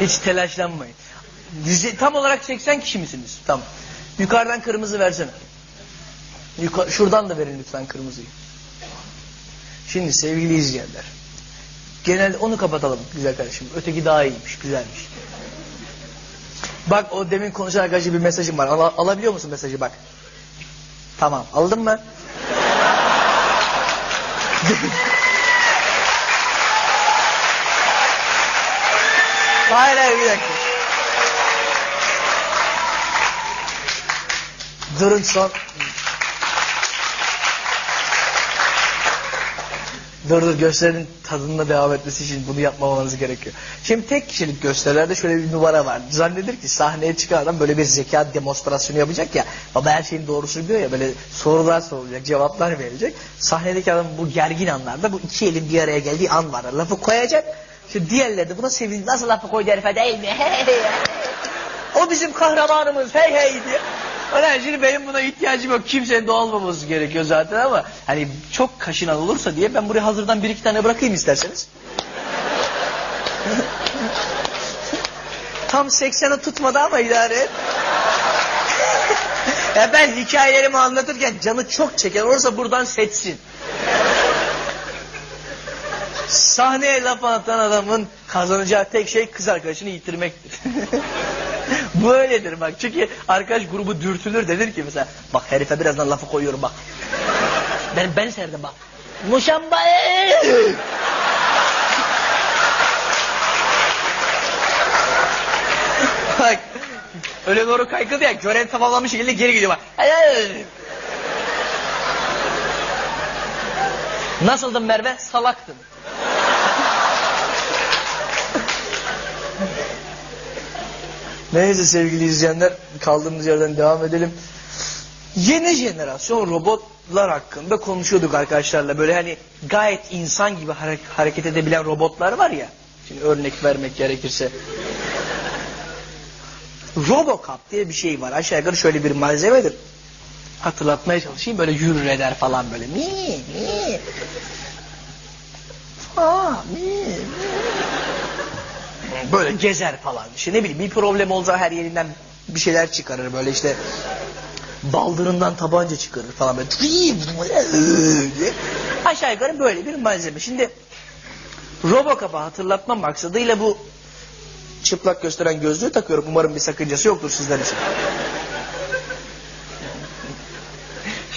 Hiç telaşlanmayın. Yüze- tam olarak 80 kişi misiniz? Tamam. Yukarıdan kırmızı versene. Yuka- şuradan da verin lütfen kırmızıyı. Şimdi sevgili izleyenler. Genelde onu kapatalım güzel kardeşim. Öteki daha iyiymiş, güzelmiş. Bak o demin konuşan arkadaşa bir mesajım var. Ala- alabiliyor musun mesajı bak. Tamam. Aldın mı? Hayır hayır bir dakika. Durun son. Dur dur gösterinin tadında devam etmesi için bunu yapmamanız gerekiyor. Şimdi tek kişilik gösterilerde şöyle bir numara var. Zannedir ki sahneye çıkan adam böyle bir zeka demonstrasyonu yapacak ya. Baba her şeyin doğrusunu biliyor ya böyle sorular sorulacak, cevaplar verecek. Sahnedeki adam bu gergin anlarda bu iki elin bir araya geldiği an var. Lafı koyacak. Şimdi diğerleri de buna sevindi. Nasıl lafı koydu herife değil mi? Hey. O bizim kahramanımız hey hey diye. Ulan şimdi benim buna ihtiyacım yok. Kimsenin de olmaması gerekiyor zaten ama hani çok kaşınan olursa diye ben buraya hazırdan bir iki tane bırakayım isterseniz. Tam 80'i tutmadı ama idare et. ya ben hikayelerimi anlatırken canı çok çeken olursa buradan seçsin. Sahneye laf atan adamın kazanacağı tek şey kız arkadaşını yitirmektir. [LAUGHS] Bu öyledir bak. Çünkü arkadaş grubu dürtülür denir ki mesela bak herife birazdan lafı koyuyorum bak. [LAUGHS] Ben ben serdim bak. Muşamba. [LAUGHS] bak öyle doğru kaykıldı ya görev tamamlanmış şekilde geri gidiyor bak. Nasıldın Merve? Salaktın. Neyse sevgili izleyenler kaldığımız yerden devam edelim. Yeni jenerasyon robotlar hakkında konuşuyorduk arkadaşlarla. Böyle hani gayet insan gibi hare- hareket edebilen robotlar var ya. Şimdi örnek vermek gerekirse. Robocop diye bir şey var. Aşağı yukarı şöyle bir malzemedir. Hatırlatmaya çalışayım. Böyle yürür eder falan böyle. Mi mi. Aa, mi, mi. Böyle gezer falan. İşte ne bileyim bir problem olsa her yerinden bir şeyler çıkarır böyle işte baldırından tabanca çıkarır falan böyle. Aşağı yukarı böyle bir malzeme. Şimdi Robocop'ı hatırlatma maksadıyla bu çıplak gösteren gözlüğü takıyorum. Umarım bir sakıncası yoktur sizler için.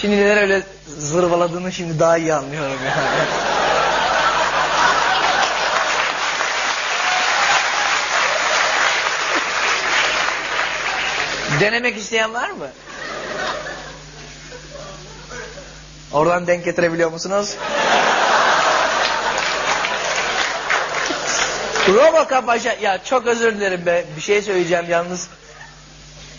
Şimdi neden öyle zırvaladığını şimdi daha iyi anlıyorum yani. Denemek isteyen var mı? Oradan denk getirebiliyor musunuz? Robocop aşağı... Ya çok özür dilerim be. Bir şey söyleyeceğim yalnız.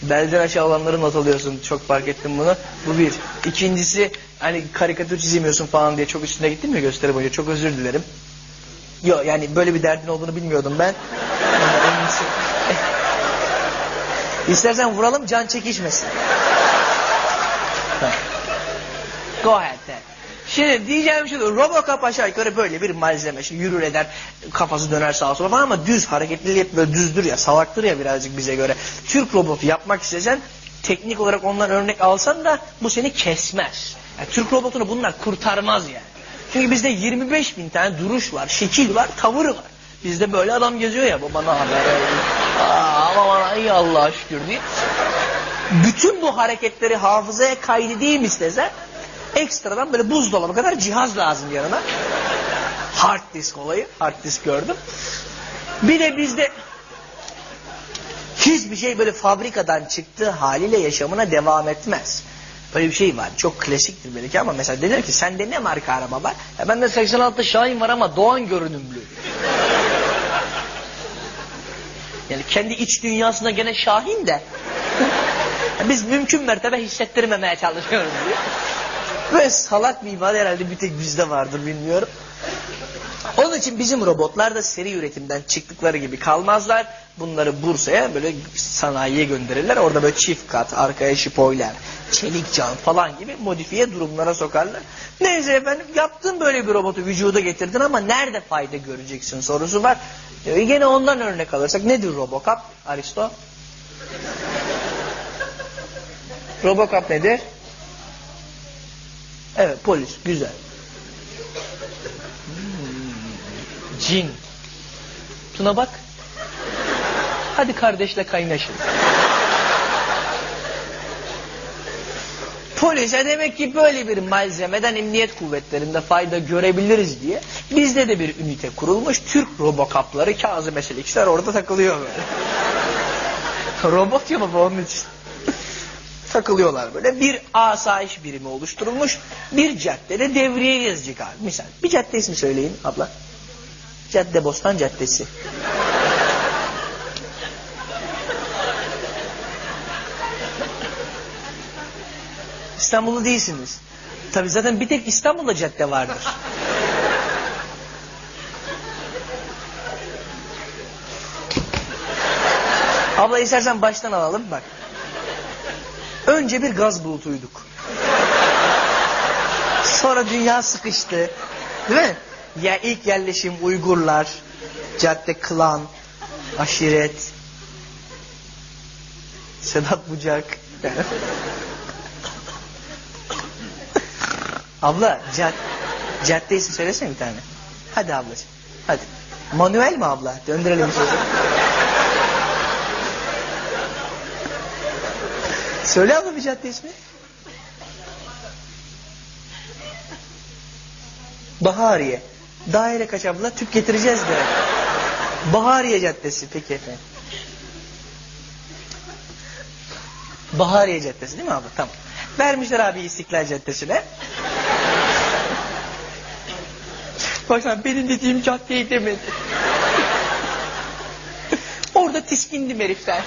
Belden aşağı olanları not alıyorsun. Çok fark ettim bunu. Bu bir. İkincisi hani karikatür çizemiyorsun falan diye çok üstüne gittim mi gösteri boyunca. Çok özür dilerim. Yok yani böyle bir derdin olduğunu bilmiyordum ben. [LAUGHS] İstersen vuralım can çekişmesin. Go ahead then. Şimdi diyeceğim şu Robocop aşağı yukarı böyle bir malzeme. Şimdi yürür eder kafası döner sağa sola falan ama düz hareketli hep böyle düzdür ya salaktır ya birazcık bize göre. Türk robotu yapmak istesen teknik olarak ondan örnek alsan da bu seni kesmez. Yani Türk robotunu bunlar kurtarmaz yani. Çünkü bizde 25 bin tane duruş var, şekil var, tavır var. Bizde böyle adam geziyor ya baba ne haber? Ama bana iyi Allah'a şükür diye. Bütün bu hareketleri hafızaya kaydedeyim istesen ekstradan böyle buzdolabı kadar cihaz lazım yanına. Hard disk olayı. Hard disk gördüm. Bir de bizde hiçbir şey böyle fabrikadan çıktığı haliyle yaşamına devam etmez. Böyle bir şey var. Çok klasiktir belki ama mesela denir ki sende ne marka araba var? Ya bende 86 Şahin var ama Doğan görünümlü. [LAUGHS] Yani kendi iç dünyasında gene Şahin de. [LAUGHS] Biz mümkün mertebe hissettirmemeye çalışıyoruz diye. Böyle salak bir ifade herhalde bir tek bizde vardır bilmiyorum. İçin bizim robotlar da seri üretimden çıktıkları gibi kalmazlar. Bunları Bursa'ya böyle sanayiye gönderirler. Orada böyle çift kat, arkaya şipoylar, çelik cam falan gibi modifiye durumlara sokarlar. Neyse efendim yaptın böyle bir robotu vücuda getirdin ama nerede fayda göreceksin sorusu var. E, gene ondan örnek alırsak nedir Robocop? Aristo? Robocop nedir? Evet polis güzel. Hmm, Cin. Tuna bak. Hadi kardeşle kaynaşın. Polise demek ki böyle bir malzemeden emniyet kuvvetlerinde fayda görebiliriz diye bizde de bir ünite kurulmuş. Türk robokapları Kazım Eselikçiler orada takılıyor böyle. Robot ya baba onun için. takılıyorlar böyle. Bir asayiş birimi oluşturulmuş. Bir caddede devriye gezecek abi. Misal bir cadde ismi söyleyin abla. Cadde Bostan Caddesi. İstanbullu değilsiniz. Tabi zaten bir tek İstanbul'da cadde vardır. Abla istersen baştan alalım bak. Önce bir gaz bulutuyduk. Sonra dünya sıkıştı. Değil mi? Ya ilk yerleşim Uygurlar, cadde klan, aşiret, Sedat Bucak. [LAUGHS] Abla cad cadde ismi söylesene bir tane. Hadi ablacığım. Hadi. Manuel mi abla? Döndürelim sözü. [LAUGHS] Söyle abla bir cadde ismi. Bahariye. Daire kaç abla? Tüp getireceğiz de. Bahariye Caddesi. Peki efendim. Bahariye Caddesi değil mi abla? Tamam. Vermişler abi İstiklal Caddesi'ne. Baksana benim dediğim caddeyi demedi. Orada tiskindim heriften. [LAUGHS]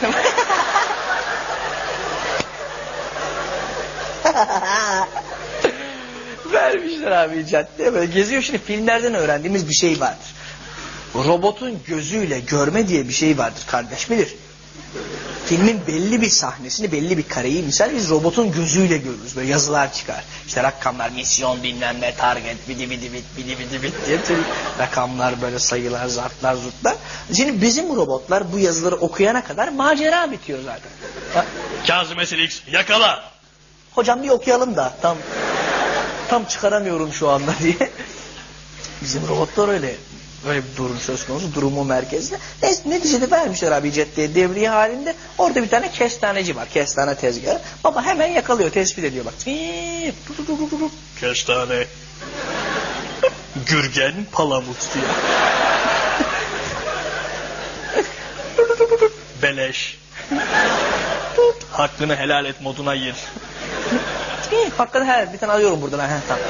Vermişler abi caddeye böyle geziyor. Şimdi filmlerden öğrendiğimiz bir şey vardır. Robotun gözüyle görme diye bir şey vardır kardeş bilir. Filmin belli bir sahnesini, belli bir kareyi misal biz robotun gözüyle görürüz. Böyle yazılar çıkar. İşte rakamlar, misyon bilmem ne, target, bidi bidi bit, bidi bidi bit diye tüm rakamlar böyle sayılar, zartlar, zurtlar. Şimdi bizim robotlar bu yazıları okuyana kadar macera bitiyor zaten. Ha? Kazım Eselix yakala. Hocam bir okuyalım da tam tam çıkaramıyorum şu anda diye. Bizim robotlar öyle böyle bir durum söz konusu durumu merkezde. Neyse neticede vermişler abi caddeye devriye halinde. Orada bir tane kestaneci var. Kestane tezgahı. Baba hemen yakalıyor tespit ediyor bak. Kestane. Gürgen palamut diye. Beleş. Hakkını helal et moduna gir. Tiip, Hakikaten her bir tane alıyorum buradan. Ha, tamam.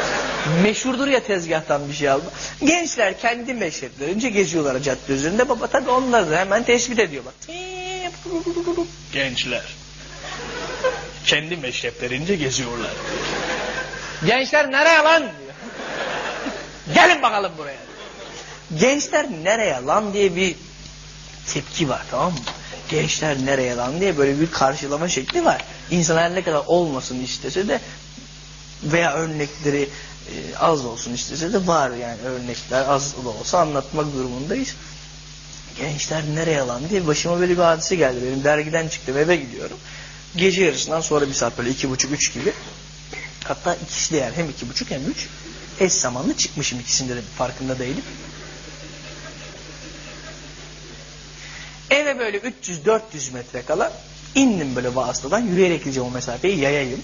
Meşhurdur ya tezgahtan bir şey alma. Gençler kendi meşreplerince geziyorlar cadde üzerinde. Baba tabii onları da hemen tespit ediyor bak. Gençler. Kendi meşreplerince geziyorlar. Gençler nereye lan. Gelin bakalım buraya. Gençler nereye lan diye bir tepki var tamam mı? Gençler nereye lan diye böyle bir karşılama şekli var. İnsan her ne kadar olmasın istese de veya örnekleri e, az olsun istese de var yani örnekler az da olsa anlatmak durumundayız. Gençler nereye lan diye başıma böyle bir hadise geldi. Benim dergiden çıktım eve gidiyorum. Gece yarısından sonra bir saat böyle iki buçuk üç gibi Hatta ikisi de yani hem iki buçuk hem üç eş zamanlı çıkmışım ikisinde de farkında değilim. Eve böyle 300-400 metre kala indim böyle vasıtadan yürüyerek gideceğim o mesafeyi yayayım.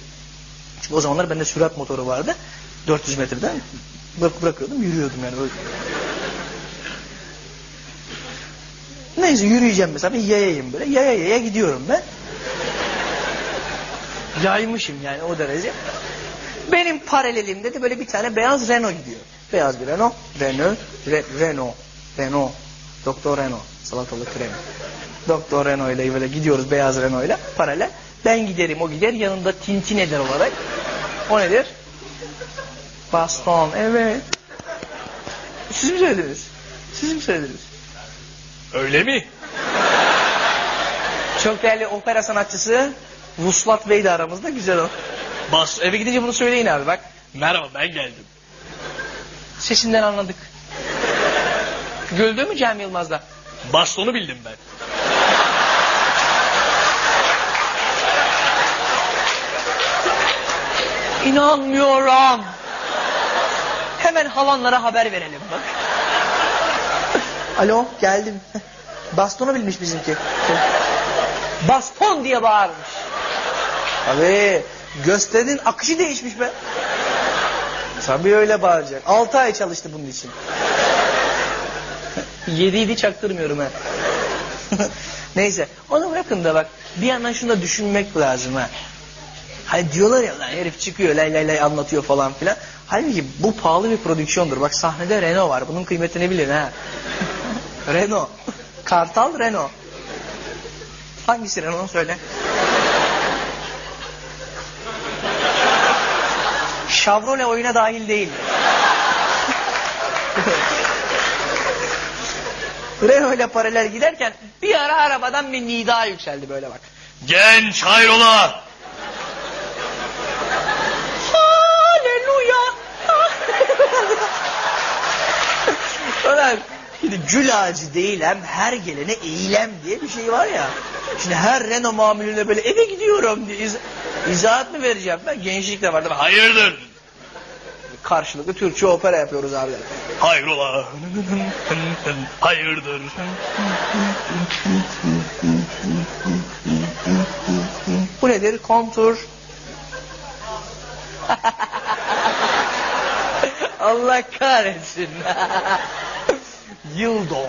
Çünkü o zamanlar bende sürat motoru vardı. 400 metreden bırak bırakıyordum yürüyordum yani. Böyle. Neyse yürüyeceğim mesela yayayım böyle. Yaya yaya gidiyorum ben. Yaymışım yani o derece. Benim paralelimde de böyle bir tane beyaz Renault gidiyor. Beyaz bir Renault. Renault. Re, Renault. Renault. Doktor Renault. Salatalık Renault. Doktor Renault ile böyle gidiyoruz beyaz Renault ile paralel. Ben giderim o gider yanında tintin eder olarak. O nedir? Baston. Evet. Siz mi söylediniz? Siz mi söylediniz? Öyle mi? Çok değerli opera sanatçısı Vuslat Bey de aramızda güzel o. Bas. Eve gidince bunu söyleyin abi bak. Merhaba ben geldim. Sesinden anladık. Güldü mü Cem Yılmaz'da? Bastonu bildim ben. İnanmıyorum. Hemen halanlara haber verelim bak. Alo geldim. Bastonu bilmiş bizimki. Baston diye bağırmış. Abi gösterinin akışı değişmiş be. Tabii öyle bağıracak. Altı ay çalıştı bunun için. Yediydi çaktırmıyorum ha. Neyse onu bırakın da bak bir yandan şunu da düşünmek lazım ha. Hani diyorlar ya lan herif çıkıyor lay lay lay anlatıyor falan filan. Halbuki bu pahalı bir prodüksiyondur. Bak sahnede Renault var. Bunun kıymetini bilin ha. [LAUGHS] Renault. Kartal Renault. Hangisi Renault söyle. Chevrolet oyuna dahil değil. [LAUGHS] Renault ile paralel giderken bir ara arabadan bir nida yükseldi böyle bak. Genç hayrola. [LAUGHS] Ulan şimdi gül ağacı değilem her gelene eğilem diye bir şey var ya. Şimdi her Renault mamulüne böyle eve gidiyorum diye iz izahat mı vereceğim ben? Gençlikte vardı. Hayırdır? Karşılıklı Türkçe opera yapıyoruz abi. Hayrola. Hayırdır? Bu nedir? Kontur. [LAUGHS] Allah kahretsin. [LAUGHS] Yıldo.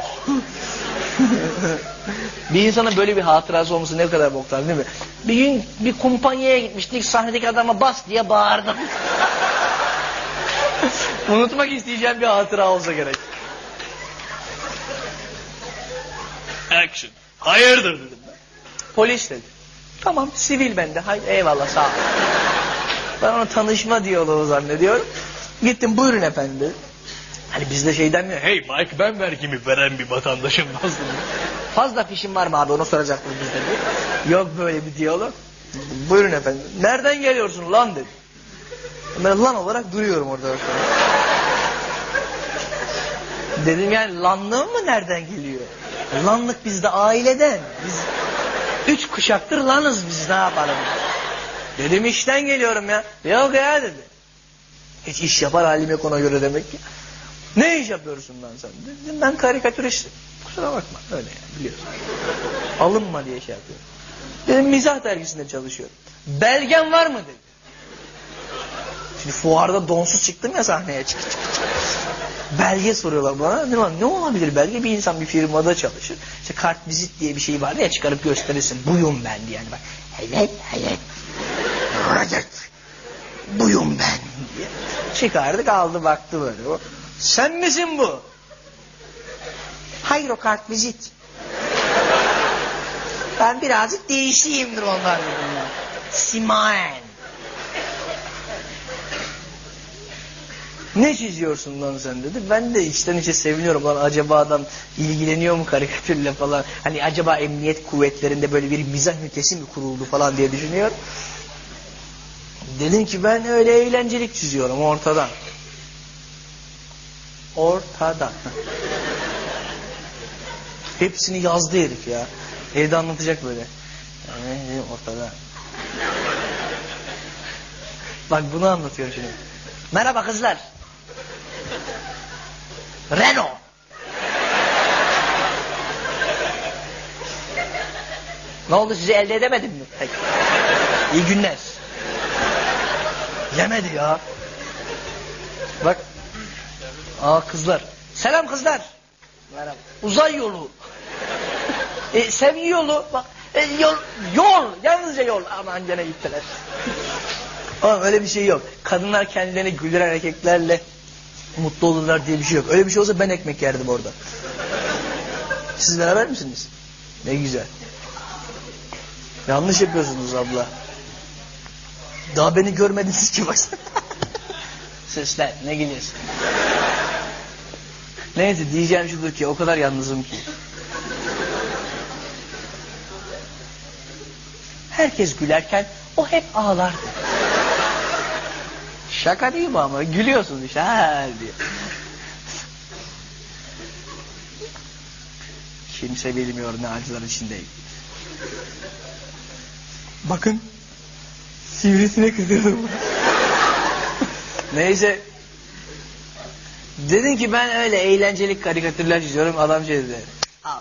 bir insana böyle bir hatırası olması ne kadar boktan değil mi? Bir gün bir kumpanyaya gitmiştik sahnedeki adama bas diye bağırdım. [LAUGHS] Unutmak isteyeceğim bir hatıra olsa gerek. Action. Hayırdır dedim ben. Polis dedi. Tamam sivil bende. Hay eyvallah sağ ol. Ben onu tanışma diyaloğu zannediyorum. Gittim buyurun efendim. Hani bizde şey denmiyor. Hey Mike ben vergimi veren bir vatandaşım aslında. fazla fişin var mı abi onu soracaktım bizde diye. Yok böyle bir diyalog. Buyurun efendim. Nereden geliyorsun lan dedi. Ben lan olarak duruyorum orada. Dedim yani lanlığım mı nereden geliyor? Lanlık bizde aileden. Biz üç kuşaktır lanız biz ne yapalım? Dedim işten geliyorum ya. Yok ya dedi. Hiç iş yapar halim yok ona göre demek ki. Ne iş yapıyorsun lan sen? Dedim ben karikatüristim. Kusura bakma öyle yani biliyorsun. Alınma diye şey yapıyorum. Dedim mizah dergisinde çalışıyorum. Belgen var mı dedi. Şimdi fuarda donsuz çıktım ya sahneye çık çık çık. Belge soruyorlar bana. Var, ne olabilir belge? Bir insan bir firmada çalışır. İşte kart vizit diye bir şey vardı ya çıkarıp gösterirsin. Buyum ben diye. Yani bak. Evet, evet. Evet. Buyum ben diye. Çıkardık aldı baktı böyle. O, Sen misin bu? Hayır o kart vizit. Ben birazcık değişiyimdir ondan dedim. Simaen. Ne çiziyorsun lan sen dedi. Ben de içten içe seviniyorum lan acaba adam ilgileniyor mu karikatürle falan. Hani acaba emniyet kuvvetlerinde böyle bir mizah ünitesi mi kuruldu falan diye düşünüyorum. Dedim ki ben öyle eğlencelik çiziyorum ortadan. Ortadan. [LAUGHS] Hepsini yazdı herif ya. Evde anlatacak böyle. Yani ortada. [LAUGHS] Bak bunu anlatıyor şimdi. Merhaba kızlar. [LAUGHS] Renault. Ne oldu sizi elde edemedim mi? Peki. İyi günler. Yemedi ya. Bak. Aa kızlar. Selam kızlar. Merhaba. Uzay yolu. E, sevgi yolu. Bak. E, yol, yol. Yalnızca yol. Aman gene gittiler. Ama öyle bir şey yok. Kadınlar kendilerini güldüren erkeklerle mutlu olurlar diye bir şey yok. Öyle bir şey olsa ben ekmek yerdim orada. Siz beraber misiniz? Ne güzel. Yanlış yapıyorsunuz abla. Daha beni görmediniz ki bak. Sesler ne gülüyorsun? Neyse diyeceğim şudur ki o kadar yalnızım ki. Herkes gülerken o hep ağlardı. Şaka değil mi ama? Gülüyorsun işte ha diye. Kimse bilmiyor ne acılar içindeyim. Bakın. Sivrisinek ısırdım. Neyse. Dedin ki ben öyle eğlenceli karikatürler çiziyorum. Adam şey. Al.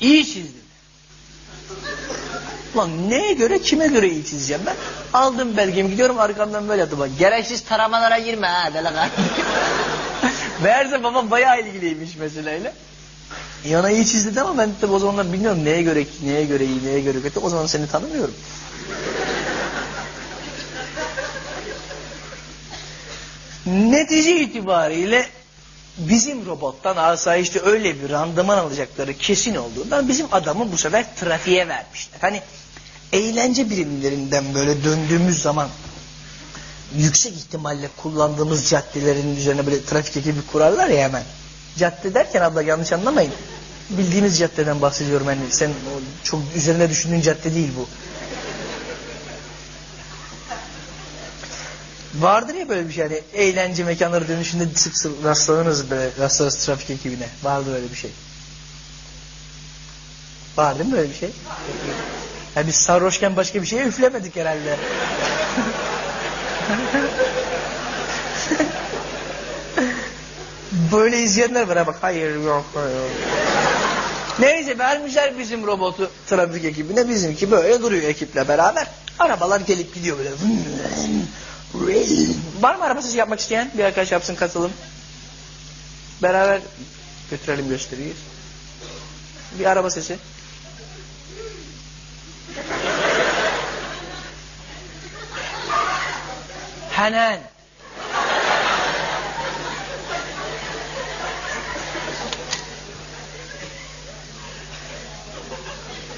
İyi çizdin. Lan neye göre kime göre iyi çizeceğim ben? Aldım belgemi gidiyorum arkamdan böyle yaptı bak. Gereksiz taramalara girme ha delikanlı. [LAUGHS] Meğerse babam bayağı ilgiliymiş meseleyle. Yana iyi çizdi ama ben tabi o zamanlar bilmiyorum neye göre neye göre iyi neye göre kötü. O zaman seni tanımıyorum. Netice itibariyle bizim robottan asayişte öyle bir randıman alacakları kesin olduğundan bizim adamı bu sefer trafiğe vermişler. Hani eğlence birimlerinden böyle döndüğümüz zaman yüksek ihtimalle kullandığımız caddelerin üzerine böyle trafik ekibi kurarlar ya hemen. Cadde derken abla yanlış anlamayın. Bildiğimiz caddeden bahsediyorum hani sen çok üzerine düşündüğün cadde değil bu. Vardır ya böyle bir şey hani eğlence mekanları dönüşünde sık sık rastlanırız böyle rastlarız trafik ekibine. Vardır öyle bir şey. Var değil mi böyle bir şey? Ya biz sarhoşken başka bir şeye üflemedik herhalde. [LAUGHS] böyle izleyenler var bak hayır yok hayır. Neyse vermişler bizim robotu trafik ekibine bizimki böyle duruyor ekiple beraber. Arabalar gelip gidiyor böyle. Var mı araba sesi yapmak isteyen? Bir arkadaş yapsın katılım. Beraber götürelim gösteriyi. Bir araba sesi. Hanan.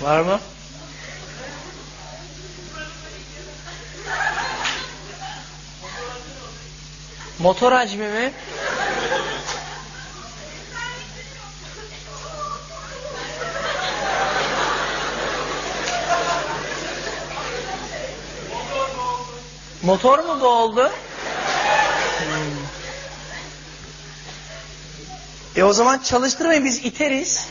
Var mı? Motor hacmi mi? Motor mu doldu? Hmm. E o zaman çalıştırmayın biz iteriz.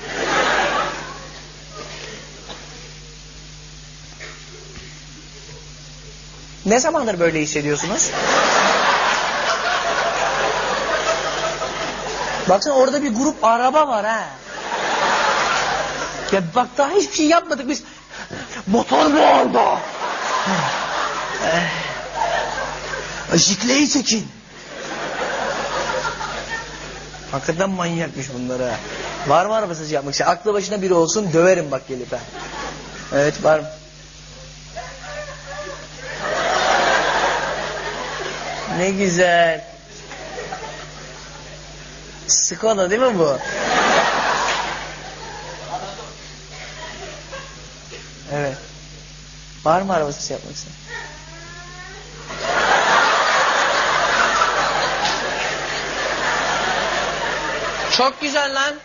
Ne zamandır böyle hissediyorsunuz? Baksana orada bir grup araba var ha. Ya bak daha hiçbir şey yapmadık biz. Motor mu oldu? Eh. Jikleyi çekin. Hakikaten manyakmış bunlar ha. Var mı arabasız yapmak için? Aklı başına biri olsun döverim bak gelip ha. Evet var mı? Ne güzel. Skoda değil mi bu? Evet. Var mı arabasız yapmak için? Çok güzel lan.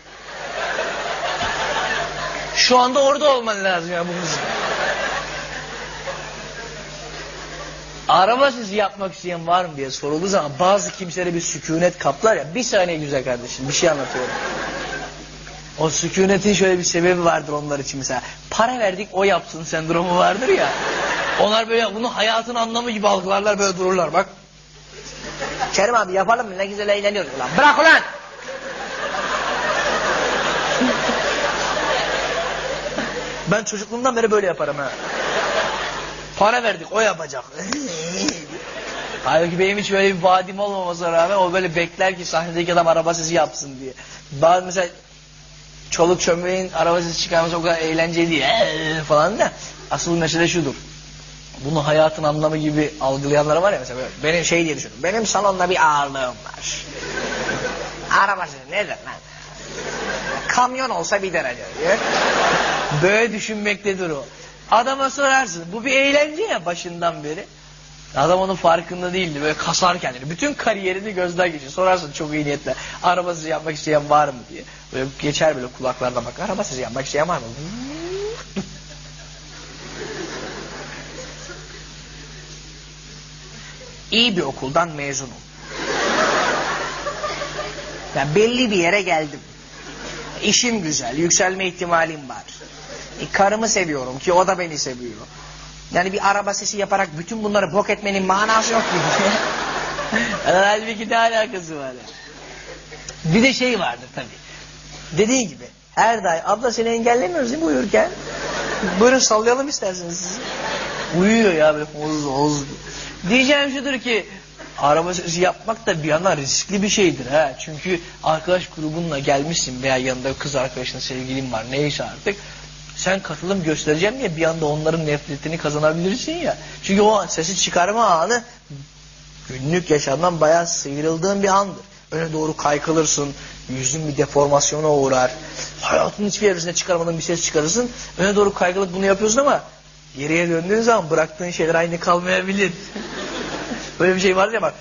Şu anda orada olman lazım ya bu kızın. Araba sizi yapmak isteyen var mı diye sorulduğu zaman bazı kimselere bir sükunet kaplar ya. Bir saniye güzel kardeşim bir şey anlatıyorum. O sükunetin şöyle bir sebebi vardır onlar için mesela. Para verdik o yapsın sendromu vardır ya. Onlar böyle bunu hayatın anlamı gibi algılarlar böyle dururlar bak. Kerim abi yapalım mı ne güzel eğleniyoruz ulan. Bırak ulan. Ben çocukluğumdan beri böyle yaparım ha. Para verdik o yapacak. [LAUGHS] Halbuki benim hiç böyle bir vaadim olmamasına rağmen o böyle bekler ki sahnedeki adam araba sesi yapsın diye. Bazı mesela çoluk çömleğin araba sesi çıkarması o kadar eğlenceli değil falan da asıl mesele şudur. Bunu hayatın anlamı gibi algılayanlar var ya mesela böyle, benim şey diye düşünüyorum. Benim salonda bir ağırlığım var. [LAUGHS] Araba sesi nedir lan? Kamyon olsa bir derece. Böyle düşünmektedir o. Adama sorarsın. Bu bir eğlence ya başından beri. Adam onun farkında değildi. Böyle kasar kendini. Bütün kariyerini gözden geçiyor. Sorarsın çok iyi niyetle. Arabasız yapmak isteyen var mı diye. Böyle geçer böyle kulaklarına bak. Arabasız yapmak isteyen var mı? [LAUGHS] İyi bir okuldan mezunum. Ben belli bir yere geldim. İşim güzel, yükselme ihtimalim var. E, karımı seviyorum ki o da beni seviyor. Yani bir araba sesi yaparak bütün bunları bok etmenin manası yok ki. [LAUGHS] Halbuki ne alakası var ya. Bir de şey vardır tabii. Dediğin gibi her daim abla seni engellemiyoruz değil mi uyurken? Buyurun sallayalım isterseniz sizi. Uyuyor ya böyle hoz hoz. Diyeceğim şudur ki araba sesi yapmak da bir yana riskli bir şeydir ha. Çünkü arkadaş grubunla gelmişsin veya yanında kız arkadaşın sevgilin var neyse artık. Sen katılım göstereceğim diye bir anda onların nefretini kazanabilirsin ya. Çünkü o sesi çıkarma anı günlük yaşamdan bayağı sıyrıldığın bir andır. Öne doğru kaykılırsın, yüzün bir deformasyona uğrar. Hayatın hiçbir yerine çıkarmadığın bir ses çıkarırsın. Öne doğru kaykılıp bunu yapıyorsun ama geriye döndüğün zaman bıraktığın şeyler aynı kalmayabilir. Böyle bir şey var ya bak.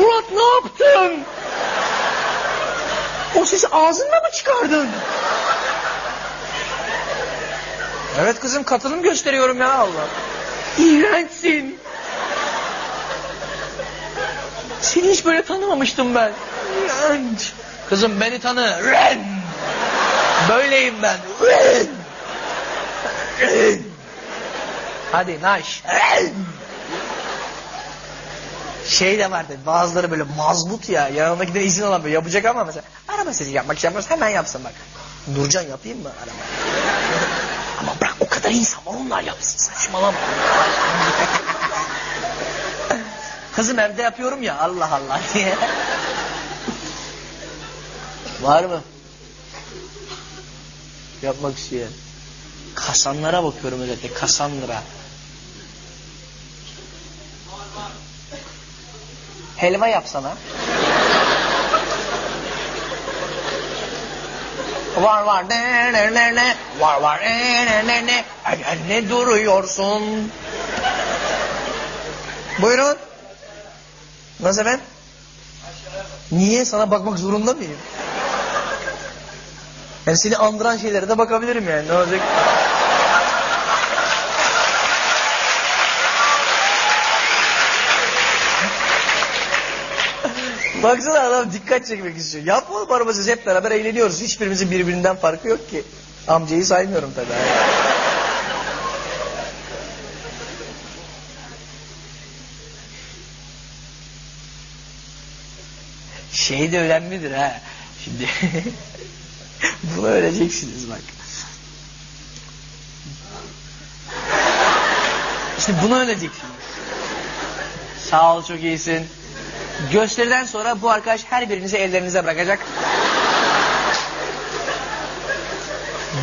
Murat ne yaptın? O sesi ağzınla mı çıkardın? Evet kızım katılım gösteriyorum ya Allah. İğrençsin. Seni hiç böyle tanımamıştım ben. İğrenç. Kızım beni tanı. Ren. Böyleyim ben. Ren. Ren. Hadi naş. Ren. Şey de vardı bazıları böyle mazbut ya yanındakinden izin alamıyor yapacak ama mesela araba sesi yapmak istemiyorsa hemen yapsın bak. Nurcan yapayım mı araba? ama bırak o kadar insan var onlar yapsın saçmalama. Kızım evde yapıyorum ya Allah Allah diye. Var mı? Yapmak isteyen. Kasanlara bakıyorum özellikle. Kasandra. Helva yapsana. Var var ne ne ne ne var var ne ne ne ne ne duruyorsun? Buyurun. Nasıl efendim? Niye? Sana bakmak zorunda mıyım? Yani seni andıran şeylere de bakabilirim yani. Ne olacak? Baksana adam dikkat çekmek istiyor. Yapma araba siz hep beraber eğleniyoruz. Hiçbirimizin birbirinden farkı yok ki. Amcayı saymıyorum tabii. [LAUGHS] Şey de önemlidir ha. Şimdi [LAUGHS] bunu öğreneceksiniz bak. İşte bunu öğreneceksiniz. Sağ ol çok iyisin. Gösteriden sonra bu arkadaş her birinizi ellerinize bırakacak.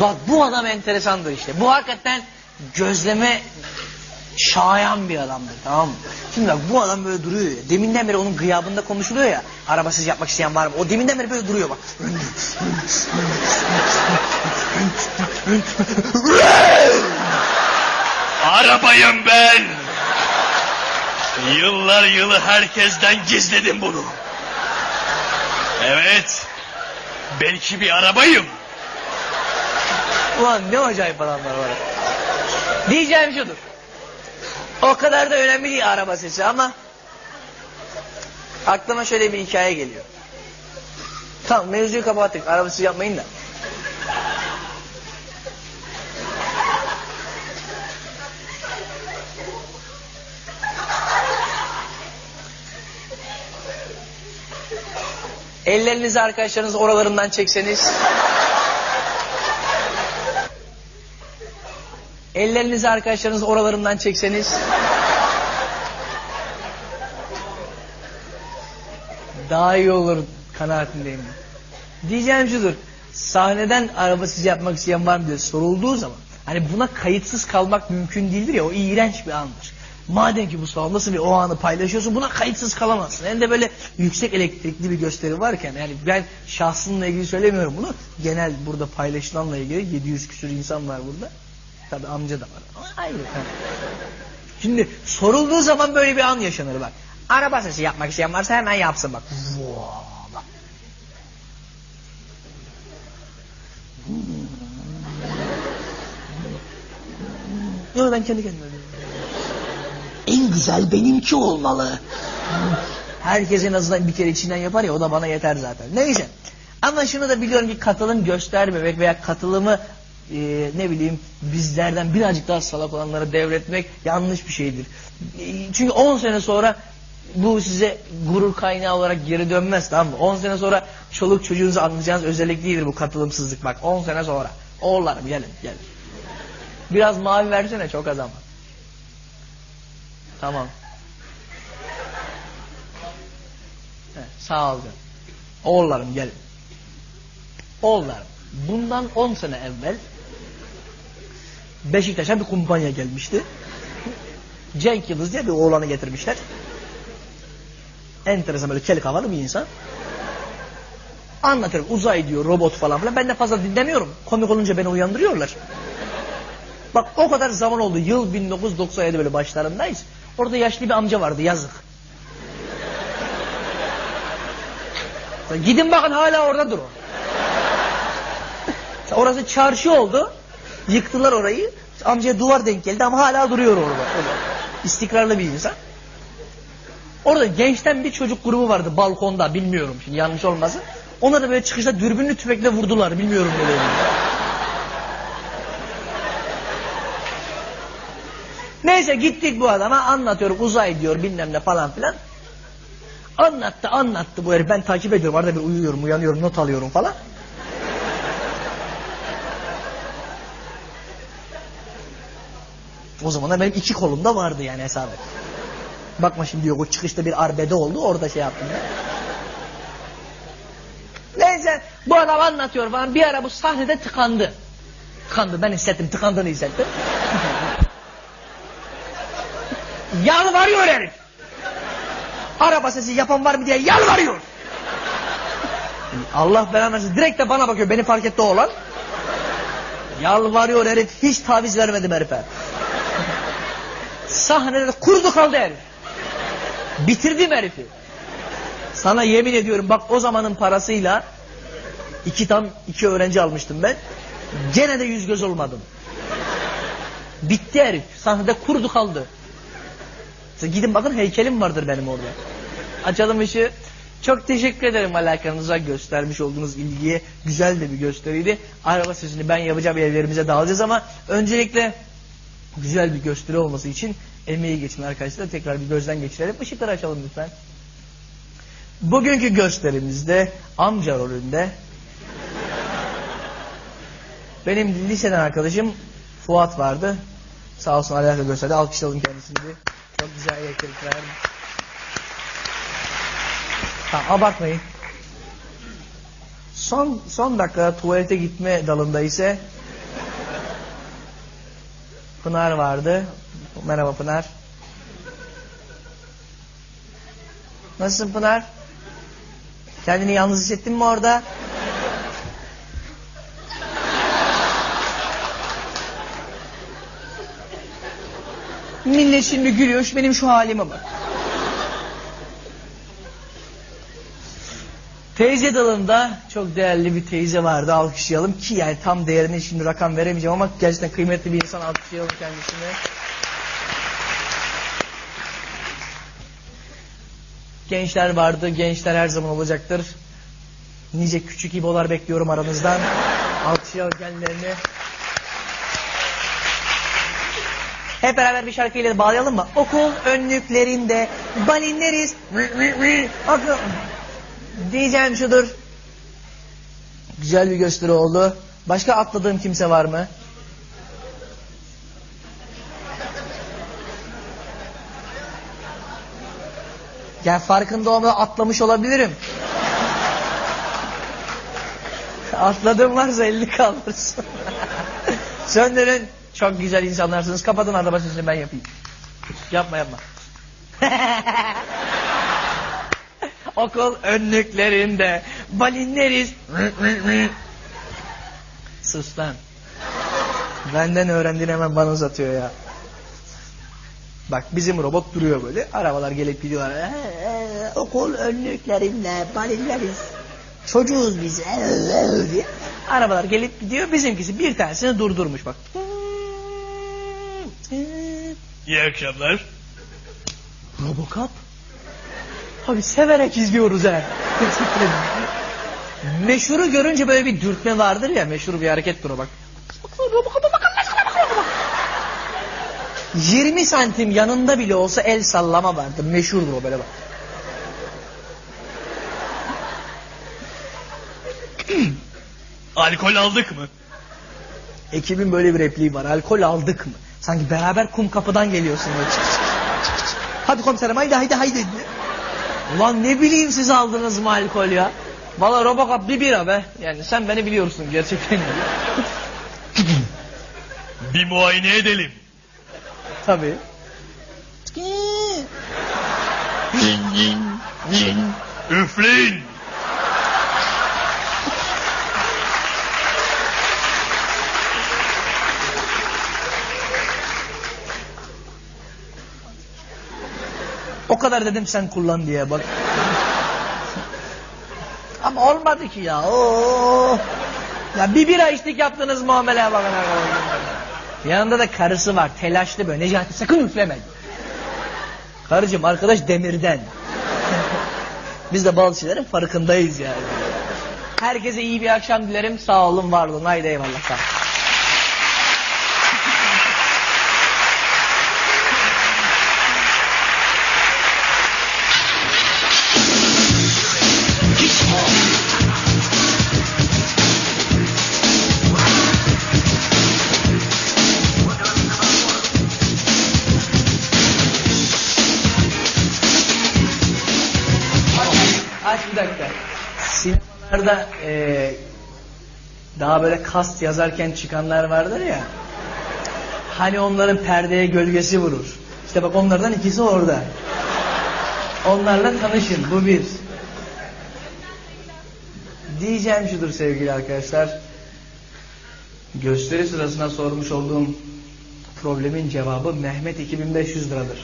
Bak bu adam enteresandır işte. Bu hakikaten gözleme şayan bir adamdır tamam mı? Şimdi bak bu adam böyle duruyor ya. Deminden beri onun gıyabında konuşuluyor ya. Arabasız yapmak isteyen var mı? O deminden beri böyle duruyor bak. Arabayım ben. Yıllar yılı herkesten gizledim bunu. Evet. Belki bir arabayım. Ulan ne acayip adamlar var. Diyeceğim şudur. O kadar da önemli değil araba sesi ama aklıma şöyle bir hikaye geliyor. Tamam mevzuyu kapattık. Arabasız yapmayın da. Ellerinizi arkadaşlarınız oralarından çekseniz. Ellerinizi arkadaşlarınız oralarından çekseniz. Daha iyi olur kanaatindeyim. Diyeceğim şudur. Sahneden arabasız yapmak isteyen var mı diye sorulduğu zaman hani buna kayıtsız kalmak mümkün değildir ya o iğrenç bir andır. Madem ki bu salondasın ve o anı paylaşıyorsun buna kayıtsız kalamazsın. Hem de böyle yüksek elektrikli bir gösteri varken yani ben şahsınla ilgili söylemiyorum bunu. Genel burada paylaşılanla ilgili 700 küsur insan var burada. Tabi amca da var. Ama ayrı. Şimdi sorulduğu zaman böyle bir an yaşanır bak. Araba sesi yapmak isteyen varsa hemen yapsın bak. Bak. Yok ben kendi kendime. En güzel benimki olmalı. Herkes en azından bir kere içinden yapar ya o da bana yeter zaten. Neyse. Ama şunu da biliyorum ki katılım göstermemek veya katılımı e, ne bileyim bizlerden birazcık daha salak olanlara devretmek yanlış bir şeydir. E, çünkü 10 sene sonra bu size gurur kaynağı olarak geri dönmez tamam mı? 10 sene sonra çoluk çocuğunuza anlayacağınız özellik değildir bu katılımsızlık bak 10 sene sonra. Oğullarım gelin gelin. Biraz mavi versene çok az ama. Tamam. Evet, sağ ol canım. Oğullarım gelin. Oğullarım bundan 10 sene evvel Beşiktaş'a bir kumpanya gelmişti. Cenk Yıldız diye bir oğlanı getirmişler. Enteresan böyle kel kafalı bir insan. Anlatıyorum uzay diyor robot falan filan. Ben de fazla dinlemiyorum. Komik olunca beni uyandırıyorlar. Bak o kadar zaman oldu. Yıl 1997 böyle başlarındayız. Orada yaşlı bir amca vardı yazık. Gidin bakın hala orada dur o. Orası çarşı oldu. Yıktılar orayı. Amcaya duvar denk geldi ama hala duruyor orada. İstikrarlı bir insan. Orada gençten bir çocuk grubu vardı balkonda bilmiyorum şimdi yanlış olmasın. Onlar da böyle çıkışta dürbünlü tüfekle vurdular bilmiyorum ne Neyse gittik bu adama anlatıyorum uzay diyor bilmem ne falan filan. Anlattı anlattı bu herif ben takip ediyorum arada bir uyuyorum uyanıyorum not alıyorum falan. O zaman da benim iki kolumda vardı yani hesabı. Bakma şimdi diyor o çıkışta bir arbede oldu orada şey yaptım ben. Neyse bu adam anlatıyor falan bir ara bu sahnede tıkandı. Tıkandı ben hissettim tıkandığını hissettim. [LAUGHS] Yalvarıyor herif. araba sesi yapan var mı diye yalvarıyor. Allah belanı versin. Direkt de bana bakıyor. Beni fark etti o olan. Yalvarıyor herif. Hiç taviz vermedim herife. Sahnede kurdu kaldı herif. Bitirdim herifi. Sana yemin ediyorum bak o zamanın parasıyla iki tam iki öğrenci almıştım ben. Gene de yüz göz olmadım. Bitti herif. Sahnede kurdu kaldı. Siz Gidin bakın heykelim vardır benim orada. Açalım ışığı. Çok teşekkür ederim alakanıza göstermiş olduğunuz ilgiye. Güzel de bir gösteriydi. Araba sesini ben yapacağım evlerimize dağılacağız ama öncelikle güzel bir gösteri olması için emeği geçin arkadaşlar. Tekrar bir gözden geçirelim. Işıkları açalım lütfen. Bugünkü gösterimizde amca rolünde benim liseden arkadaşım Fuat vardı. Sağ olsun alaka gösterdi. Alkışlayalım kendisini. Çok güzel elektrikler. Tamam abartmayın. Son son dakika tuvalete gitme dalında ise Pınar vardı. Merhaba Pınar. Nasılsın Pınar? Kendini yalnız hissettin mi orada? Millet şimdi gülüyor. Şu benim şu halime bak. Teyze dalında çok değerli bir teyze vardı. Alkışlayalım ki yani tam değerini şimdi rakam veremeyeceğim ama gerçekten kıymetli bir insan. Alkışlayalım kendisini. Gençler vardı. Gençler her zaman olacaktır. Nice küçük ibolar bekliyorum aranızdan. Alkışlayalım kendilerini. Hep beraber bir şarkıyla bağlayalım mı? Okul önlüklerinde balinleriz. Diyeceğim şudur. Güzel bir gösteri oldu. Başka atladığım kimse var mı? Ya farkında olmadan atlamış olabilirim. Atladığım varsa elini kaldırsın. [LAUGHS] Söndürün. Çok güzel insanlarsınız. Kapatın araba sesini ben yapayım. Yapma yapma. [LAUGHS] Okul önlüklerinde balinleriz. Sus lan. Benden öğrendiğini hemen bana uzatıyor ya. Bak bizim robot duruyor böyle. Arabalar gelip gidiyorlar. Ee, ee, okul önlüklerinde balinleriz. Çocuğuz biz. Ee, diye. Arabalar gelip gidiyor. Bizimkisi bir tanesini durdurmuş bak. İyi akşamlar. Robocop? Abi severek izliyoruz ha. Meşhuru görünce böyle bir dürtme vardır ya. Meşhur bir harekettir o bak. 20 santim yanında bile olsa el sallama vardır. Meşhurdur o böyle bak. Alkol aldık mı? Ekibin böyle bir repliği var. Alkol aldık mı? Sanki beraber kum kapıdan geliyorsun. Böyle. Çık, çık, çık, çık, çık. Hadi komiserim haydi haydi haydi. Ulan ne bileyim siz aldınız mı alkol ya? Valla Robocop bir bira be. Yani sen beni biliyorsun gerçekten. [LAUGHS] Bir muayene edelim. Tabii. Üfleyin. O kadar dedim sen kullan diye bak. Ama olmadı ki ya. Oo. Ya bir bira içtik yaptınız muameleye bakın. Yanında da karısı var. Telaşlı böyle. Necati sakın üfleme. Karıcığım arkadaş demirden. Biz de bazı şeylerin farkındayız yani. Herkese iyi bir akşam dilerim. Sağ olun, var olun. Haydi eyvallah. Sağ olun. Sinemalarda e, daha böyle kast yazarken çıkanlar vardır ya. Hani onların perdeye gölgesi vurur. İşte bak onlardan ikisi orada. Onlarla tanışın. Bu bir. Diyeceğim şudur sevgili arkadaşlar. Gösteri sırasında sormuş olduğum problemin cevabı Mehmet 2500 liradır.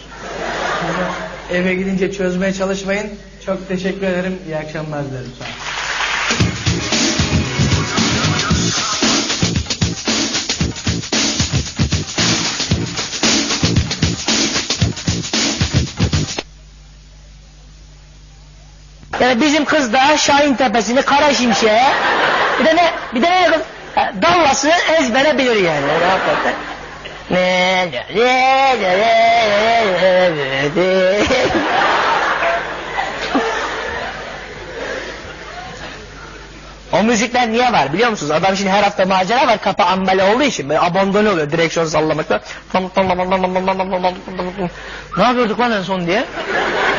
Eve gidince çözmeye çalışmayın. Çok teşekkür ederim. İyi akşamlar dilerim. Sağ olun. Yani bizim kız da Şahin Tepesi'ni, Kara Şimşek'e, bir de ne, bir de ne Dallas'ı ezbere bilir yani. hakikaten. Ne, ne, ne, ne, ne, ne, ne, ne. O müzikler niye var biliyor musunuz? Adam şimdi her hafta macera var kapı ambale olduğu için abandone oluyor direksiyon sallamakta. Ne yapıyorduk lan en son diye?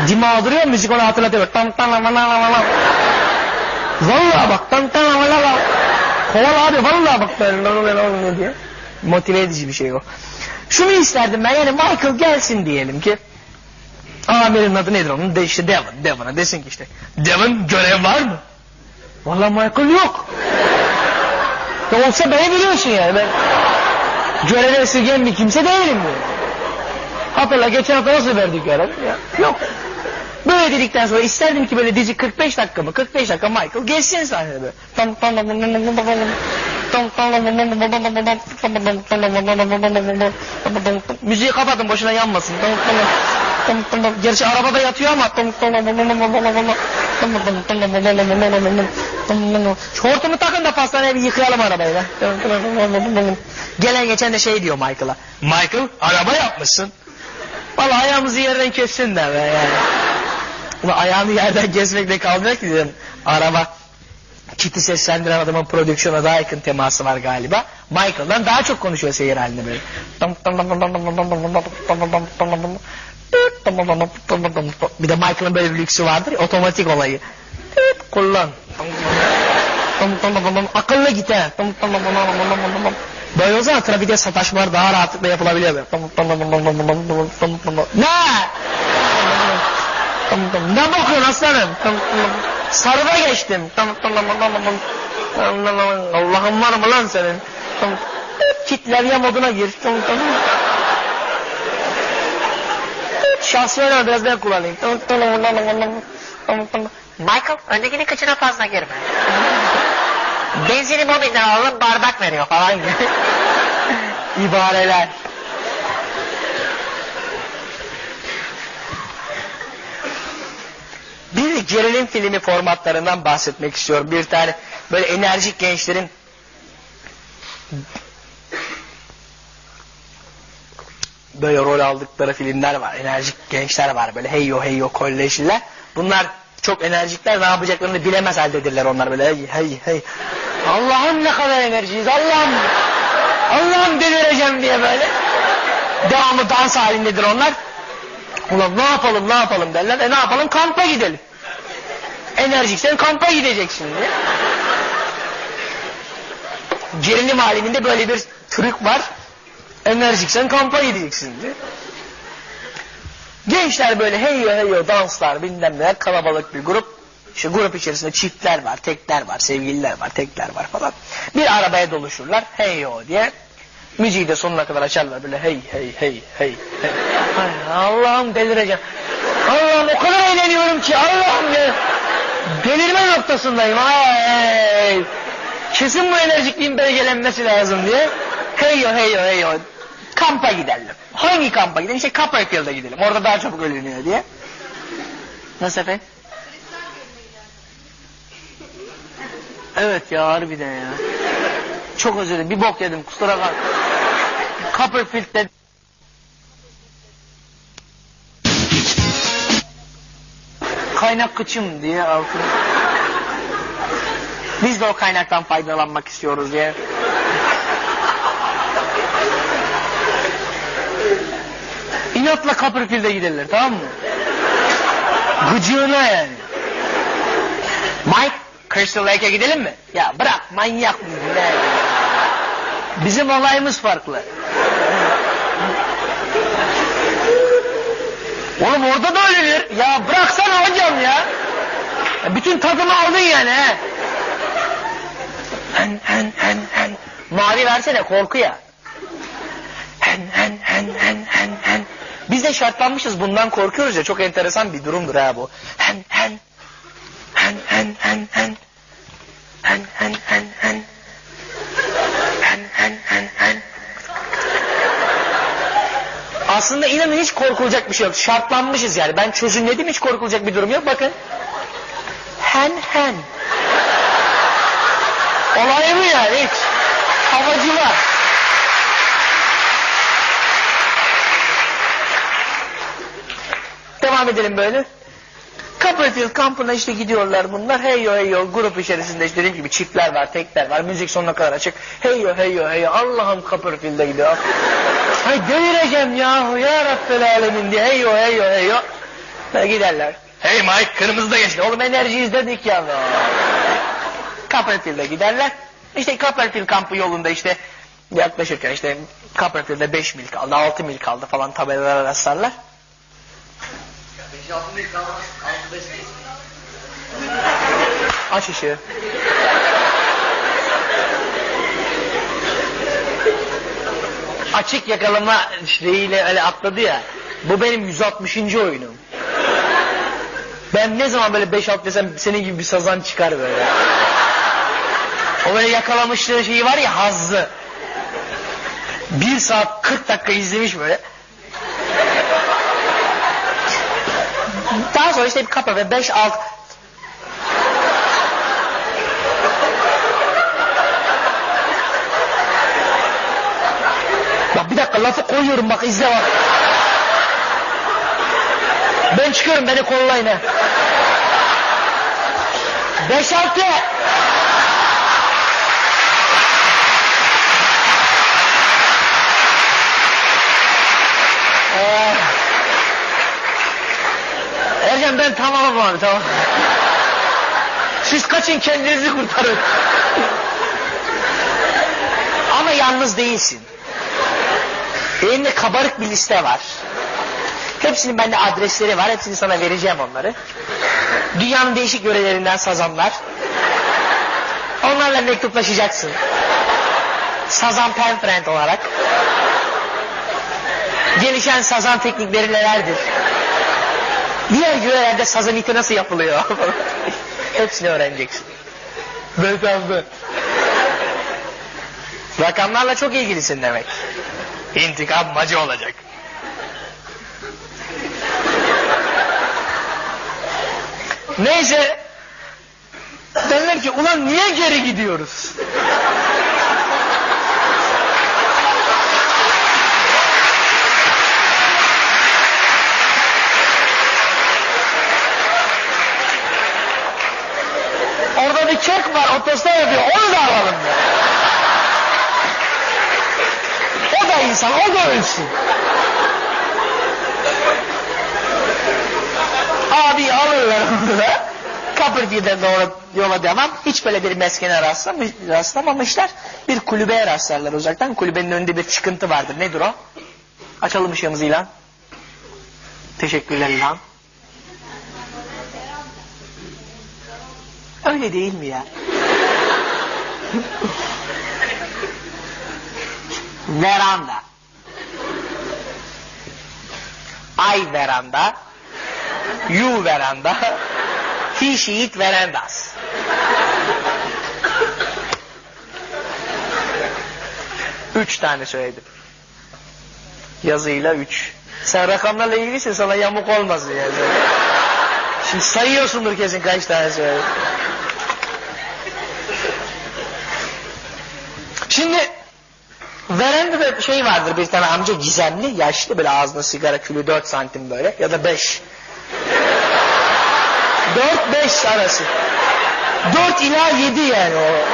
Dima duruyor müzik onu hatırlatıyor. Tam tam. Vallahi bak tam tam. Kovala abi vallahi bak böyle diye. Motive edici bir şey o. Şunu isterdim ben yani Michael gelsin diyelim ki. Amirin adı nedir onun? De işte Devon. Devon'a desin ki işte. Devon görev var mı? Vallahi Michael yok. Ya olsa beni biliyorsun yani ben göreve esirgeyen bir kimse değilim diyor. Hatırla geçen hafta nasıl verdik görev? Ya, yok. Böyle dedikten sonra isterdim ki böyle dizi 45 dakika mı? 45 dakika Michael geçsin sahnede böyle. Müziği kapatın boşuna yanmasın. Gerçi arabada yatıyor ama Şortumu takın da pastaneye bir yıkayalım arabayı. Gelen geçen de şey diyor Michael'a. Michael araba yapmışsın. Vallahi ayağımızı yerden kessin de be yani. Ulan ayağını yerden kesmekle kalmıyor ki dedim. Araba kiti seslendiren adamın prodüksiyona daha yakın teması var galiba. Michael'dan daha çok konuşuyor seyir halinde böyle. Bir de Michael'ın böyle bir lüksü vardır ya, otomatik olayı. Kullan. Akıllı git he. Böyle o zaman trafikte sataşmalar daha rahatlıkla yapılabiliyor. Ne? Ne bakıyorsun aslanım? Sarıda geçtim. Allah'ım var mı lan senin? Kitlevye moduna gir. Şahsi oynama biraz ben kullanayım. Michael öndekini kıçına fazla girme. Benzini mobilden alalım bardak veriyor falan gibi. [LAUGHS] İbareler. Bir gerilim filmi formatlarından bahsetmek istiyorum. Bir tane böyle enerjik gençlerin böyle rol aldıkları filmler var. Enerjik gençler var böyle heyo heyo kolleşliler. Bunlar çok enerjikler ne yapacaklarını bilemez haldedirler onlar böyle hey hey hey. Allah'ım ne kadar enerjiyiz Allah'ım. Allah'ım delireceğim diye böyle. Devamlı dans halindedir onlar. Ulan ne yapalım ne yapalım derler. E ne yapalım kampa gidelim. Enerjiksen kampa gideceksin diye. Gerilim aleminde böyle bir trük var. Enerjiksen kampa gideceksin diye. Gençler böyle heyo heyo danslar bilmem neler kalabalık bir grup. İşte grup içerisinde çiftler var, tekler var, sevgililer var, tekler var falan. Bir arabaya doluşurlar heyo diye. Müziği de sonuna kadar açarlar böyle hey hey hey hey hey. Allah'ım delireceğim. Allah'ım o kadar eğleniyorum ki Allah'ım ya. Delirme noktasındayım. Ay. Kesin bu enerjikliğin belgelenmesi lazım diye. Heyo heyo heyo. Kampa gidelim. Hangi kampa gidelim? İşte Copperfield'a gidelim. Orada daha çabuk ölünüyor diye. Nasıl efendim? Evet ya harbiden ya. Çok özür dilerim. Bir bok yedim. Kusura bak. Copperfield'de kaynak kıçım diye altına. Biz de o kaynaktan faydalanmak istiyoruz diye. İnatla Copperfield'e giderler tamam mı? Gıcığına yani. Mike, Crystal Lake'e gidelim mi? Ya bırak manyak mı? Bizim olayımız farklı. Oğlum orada da öyledir. Ya bıraksana hocam ya. ya bütün tadımı aldın yani he. Hen hen hen hen. Mavi versene korku ya. Hen hen hen hen hen hen. Biz de şartlanmışız bundan korkuyoruz ya çok enteresan bir durumdur ha bu. Hen hen. Hen hen hen hen. Hen hen hen hen. Hen hen hen hen. Aslında inanın hiç korkulacak bir şey yok. Şartlanmışız yani. Ben çözümledim hiç korkulacak bir durum yok. Bakın. Hen hen. Olay bu yani hiç. Havacılar. Devam edelim böyle. Copperfield kampına işte gidiyorlar bunlar. Hey yo hey yo grup içerisinde işte dediğim gibi çiftler var, tekler var. Müzik sonuna kadar açık. Hey yo hey yo hey yo Allah'ım Copperfield'e gidiyor. Ay delireceğim yahu ya Rabbel Alemin diye. Hey yo hey yo hey yo. Böyle giderler. Hey Mike kırmızı da geçti. Oğlum enerji izledik ya. Copperfield'e giderler. İşte Copperfield kampı yolunda işte yaklaşırken işte Copperfield'e 5 mil kaldı, 6 mil kaldı falan tabelalara rastlarlar. Aç ışığı. Açık yakalama şeyiyle öyle atladı ya. Bu benim 160. oyunum. Ben ne zaman böyle 5-6 desem senin gibi bir sazan çıkar böyle. O böyle yakalamışlığı şeyi var ya hazzı. Bir saat 40 dakika izlemiş böyle. Daha sonra işte bir kapa ve 5 6 Bak bir dakika lafı koyuyorum bak izle bak. Ben çıkıyorum beni kollayın ha. 5 6 Ee, Ercan ben tamamım abi tamam. Siz kaçın kendinizi kurtarın. Ama yalnız değilsin. Elimde kabarık bir liste var. Hepsinin bende adresleri var. Hepsini sana vereceğim onları. Dünyanın değişik yörelerinden sazanlar. Onlarla mektuplaşacaksın. Sazan pen friend olarak. Gelişen sazan teknikleri nelerdir? Diğer yörelerde sazan iti nasıl yapılıyor? [LAUGHS] Hepsini öğreneceksin. Bedava. Rakamlarla çok ilgilisin demek. İntikam macı olacak. Neyse. Derler ki ulan niye geri gidiyoruz? Kek var otostop yapıyor onu da alalım ya. O da insan o da ölsün. Abi alırlar onu da. Copperfield'e doğru yola devam. Hiç böyle bir meskene rastlamamışlar. Bir kulübeye rastlarlar uzaktan. Kulübenin önünde bir çıkıntı vardır. Nedir o? Açalım ışığımızı ilan. Teşekkürler ilan. Öyle değil mi ya? veranda. Ay veranda. You veranda. He, she, it verandas. Üç tane söyledim. Yazıyla üç. Sen rakamlarla ilgilisin sana yamuk olmasın yani. Şimdi sayıyorsundur kesin kaç tane söyledim. Şimdi veranda şey vardır bir tane amca gizemli yaşlı böyle ağzında sigara külü 4 santim böyle ya da 5. 4-5 arası. 4 ila 7 yani o.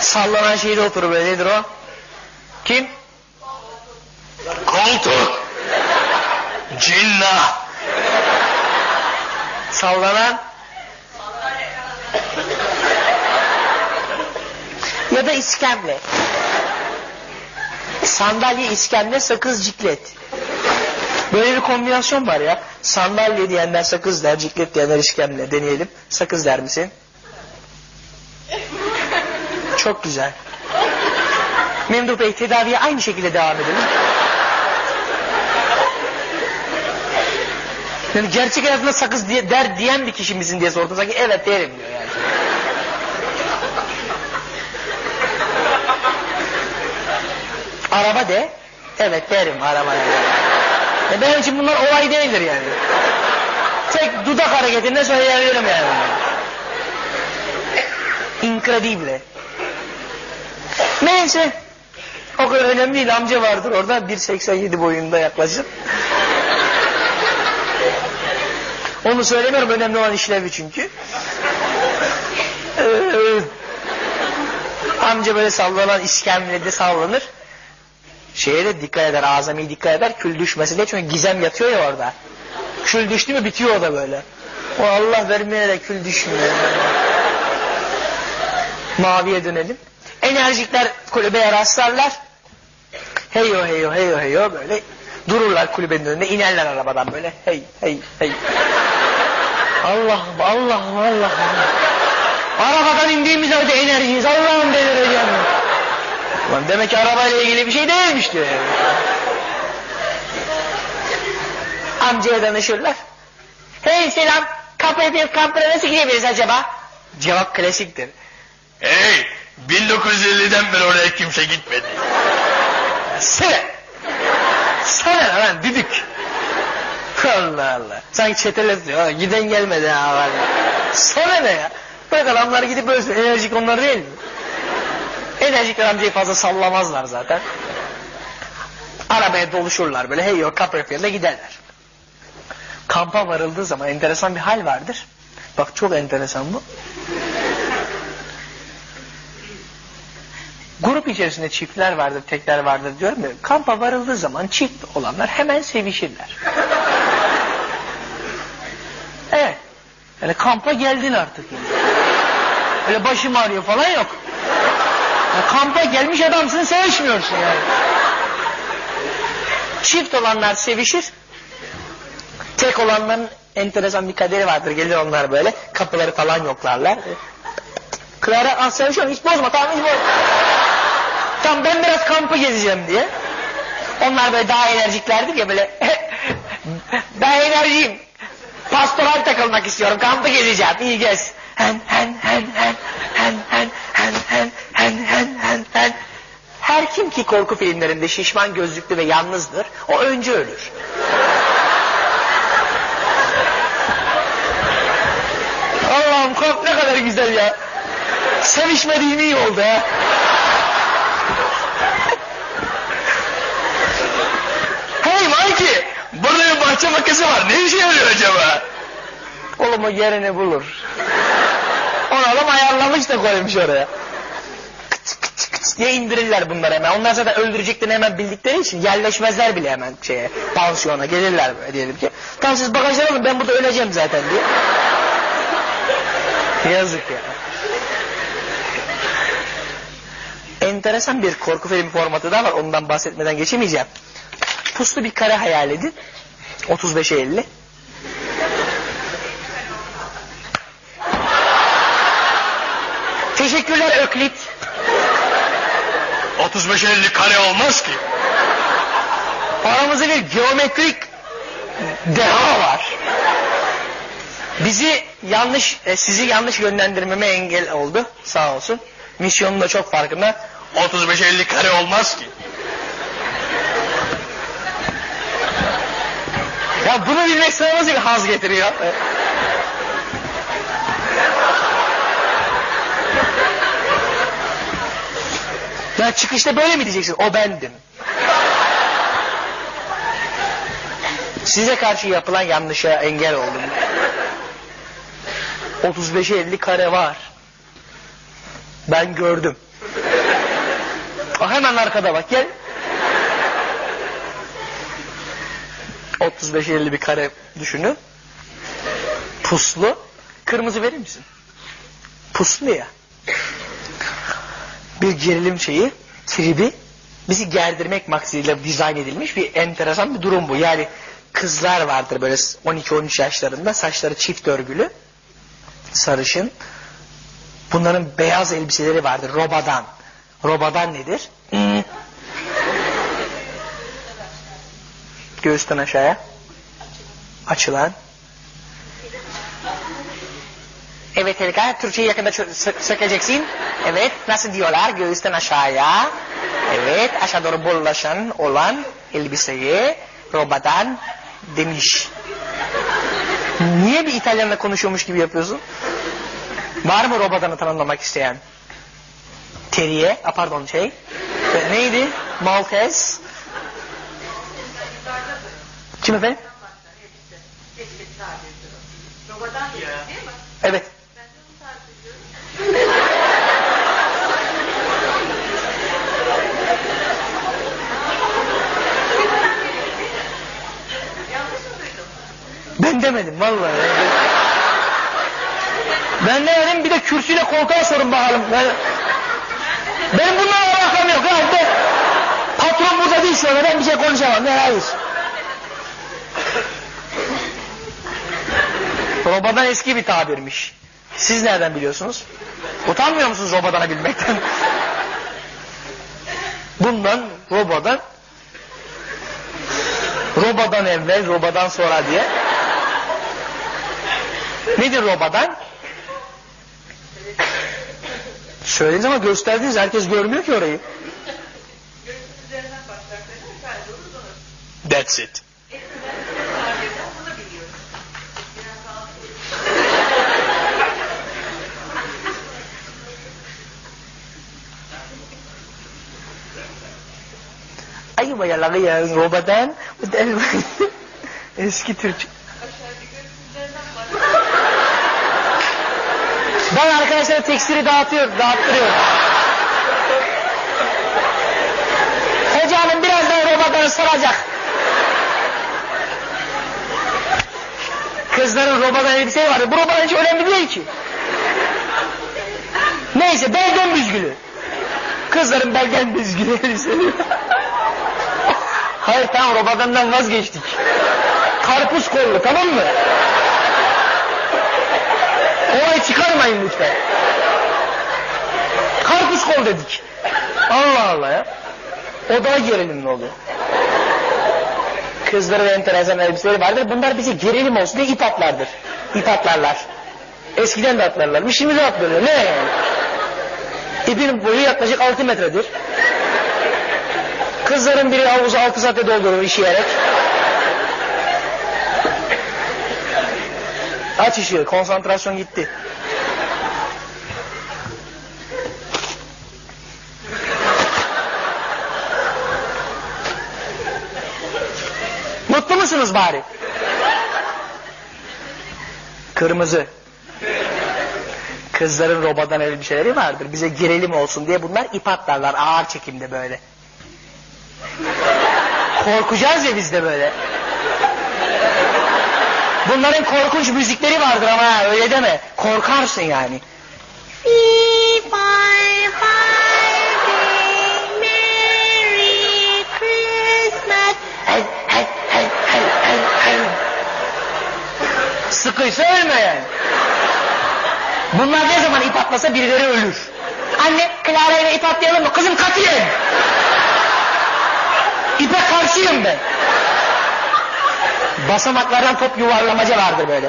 Sallanan şeyde oturur böyle nedir o? Kim? Koltuk. Cinna. Sallanan ya da iskemle. Sandalye, iskemle, sakız, ciklet. Böyle bir kombinasyon var ya. Sandalye diyenler sakız der, ciklet diyenler işkemle. Deneyelim. Sakız der misin? Çok güzel. Memduh Bey tedaviye aynı şekilde devam edelim. Yani gerçek hayatında sakız diye, der diyen bir kişi misin diye sordum. Sanki evet derim diyor yani. Araba de. Evet derim araba. E benim için bunlar olay değildir yani. Tek dudak hareketinde söyleyebilirim yani. Incredible. Neyse. O kadar önemli değil. Amca vardır orada. 1.87 boyunda yaklaşık. Onu söylemiyorum. Önemli olan işlevi çünkü. Ee, amca böyle sallanan iskemlede sallanır. Şeye de dikkat eder. Azami dikkat eder. Kül düşmesin diye. Çünkü gizem yatıyor ya orada. Kül düştü mü bitiyor o da böyle. O Allah vermeye de kül düşmüyor. Maviye dönelim. Enerjikler kulübeye rastlarlar. Heyo heyo heyo heyo böyle dururlar kulübenin önünde inerler arabadan böyle hey hey hey. Allah'ım Allah'ım Allah'ım. Arabadan indiğimiz halde enerjiyiz Allah'ım delireceğim. Lan demek ki arabayla ilgili bir şey değilmiş diyor yani. Amcaya danışırlar. Hey selam yapıp kampına nasıl gidebiliriz acaba? Cevap klasiktir. Hey 1950'den beri oraya kimse gitmedi. Sene. Sana lan düdük. Allah Allah. Sanki çetele diyor. Giden gelmedi ha. Sana ne ya? Bırak adamlar gidip ölsün. Enerjik onlar değil mi? Enerjikler amcayı fazla sallamazlar zaten. Arabaya doluşurlar böyle. Hey yo Kaprafya'da giderler. Kampa varıldığı zaman enteresan bir hal vardır. Bak çok enteresan bu. Grup içerisinde çiftler vardır, tekler vardır diyorum ya. Kampa varıldığı zaman çift olanlar hemen sevişirler. Evet. Yani kampa geldin artık. Yani. Öyle başım ağrıyor falan yok. Ya kampa gelmiş adamsın sevişmiyorsun yani. Çift olanlar sevişir. Tek olanların enteresan bir kaderi vardır. Gelir onlar böyle kapıları falan yoklarlar. Clara ah sevişiyorum hiç bozma tamam hiç bozma. Tamam ben biraz kampı gezeceğim diye. Onlar böyle daha enerjiklerdir ya böyle. ben enerjiyim. Pastoral takılmak istiyorum. Kampı gezeceğim. İyi gez. Hen hen hen hen hen hen hen hen hen hen hen hen. Her kim ki korku filmlerinde şişman gözlüklü ve yalnızdır, o önce ölür. Allah'ım kork ne kadar güzel ya. Sevişmediğim iyi oldu ha. Hey Mikey burada bir bahçe makası var ne işe yarıyor acaba? Oğlum o yerini bulur. Adam ayarlamış da koymuş oraya. Kıç kıç kıç diye indirirler bunları hemen. Onlar zaten öldüreceklerini hemen bildikleri için yerleşmezler bile hemen şeye, pansiyona gelirler diyelim ki. Tamam siz bagajları alın ben burada öleceğim zaten diye. [LAUGHS] Yazık ya. Enteresan bir korku filmi formatı da var. Ondan bahsetmeden geçemeyeceğim. Puslu bir kare hayal edin. 35'e 50. Teşekkürler Öklit. 35-50 kare olmaz ki. Aramızda bir geometrik deha var. Bizi yanlış, e, sizi yanlış yönlendirmeme engel oldu. Sağ olsun. Misyonun da çok farkında. 35-50 kare olmaz ki. Ya bunu bilmek sana nasıl bir haz getiriyor? Ya çıkışta böyle mi diyeceksin? O bendim. Size karşı yapılan yanlışa engel oldum. 35'e 50 kare var. Ben gördüm. Hemen arkada bak gel. 35'e 50 bir kare düşünün. Puslu. Kırmızı verir misin? Puslu ya. Bir gerilim şeyi, tribi bizi gerdirmek maksuduyla dizayn edilmiş bir enteresan bir durum bu. Yani kızlar vardır böyle 12-13 yaşlarında saçları çift örgülü sarışın. Bunların beyaz elbiseleri vardır robadan. Robadan nedir? Göğüsten aşağıya açılan. Evet Helga, Türkçeyi yakında sökeceksin. Evet, nasıl diyorlar? Göğüsten aşağıya. Evet, aşağı doğru bollaşan olan elbiseyi robadan demiş. Niye bir İtalyanla konuşuyormuş gibi yapıyorsun? Var mı robadanı tanımlamak isteyen? Terrier, a pardon şey. E, Neydi? Maltese. Kim efendim? Evet. Ben demedim vallahi. Ben demedim bir de kürsüyle koltuğa sorun bakalım. Ben, benim bunlarla alakam yok. Ya. Ben, patron burada değil şu ben bir şey konuşamam. Ne hayır. Robadan eski bir tabirmiş. Siz nereden biliyorsunuz? Utanmıyor musunuz robadana bilmekten? Bundan robadan robadan evvel robadan sonra diye nedir robadan? Söylediniz ama gösterdiniz herkes görmüyor ki orayı. That's it. Ay bayağı ya robadan [LAUGHS] eski Türkçe. Ben arkadaşlara tekstili dağıtıyorum, dağıttırıyorum. Hoca hanım birazdan robadanı soracak. Kızların robadan elbiseyi vardı. Bu robadan hiç önemli değil ki. Neyse belden büzgülü. Kızların belden büzgülü elbiseleri. Hayır tamam robadandan vazgeçtik. Karpuz kollu tamam mı? Orayı çıkarmayın lütfen. Karpuz kol dedik. Allah Allah ya. O daha gerilimli oluyor. Kızların enteresan elbiseleri vardır. Bunlar bize gerilim olsun diye ip atlardır. İp atlarlar. Eskiden de atlarlar. Şimdi de atlıyorlar. Ne yani? İpin boyu yaklaşık 6 metredir. Kızların biri havuzu 6 saatte doldurur işeyerek. Aç ışığı, konsantrasyon gitti. Mutlu musunuz bari? Kırmızı. Kızların robadan elbiseleri vardır. Bize girelim olsun diye bunlar ip atlarlar ağır çekimde böyle. Korkacağız ya biz de böyle. Bunların korkunç müzikleri vardır ama öyle deme. Korkarsın yani. Fee, fi, fi, Merry Christmas. Hey, hey, hey, hey, hey, hey. Sıkıysa ölme yani. Bunlar ne zaman ip atlasa birileri ölür. Anne Clara ile ip atlayalım mı? Kızım katiyen. İpe karşıyım ben. Basamaklardan top yuvarlamaca vardır böyle.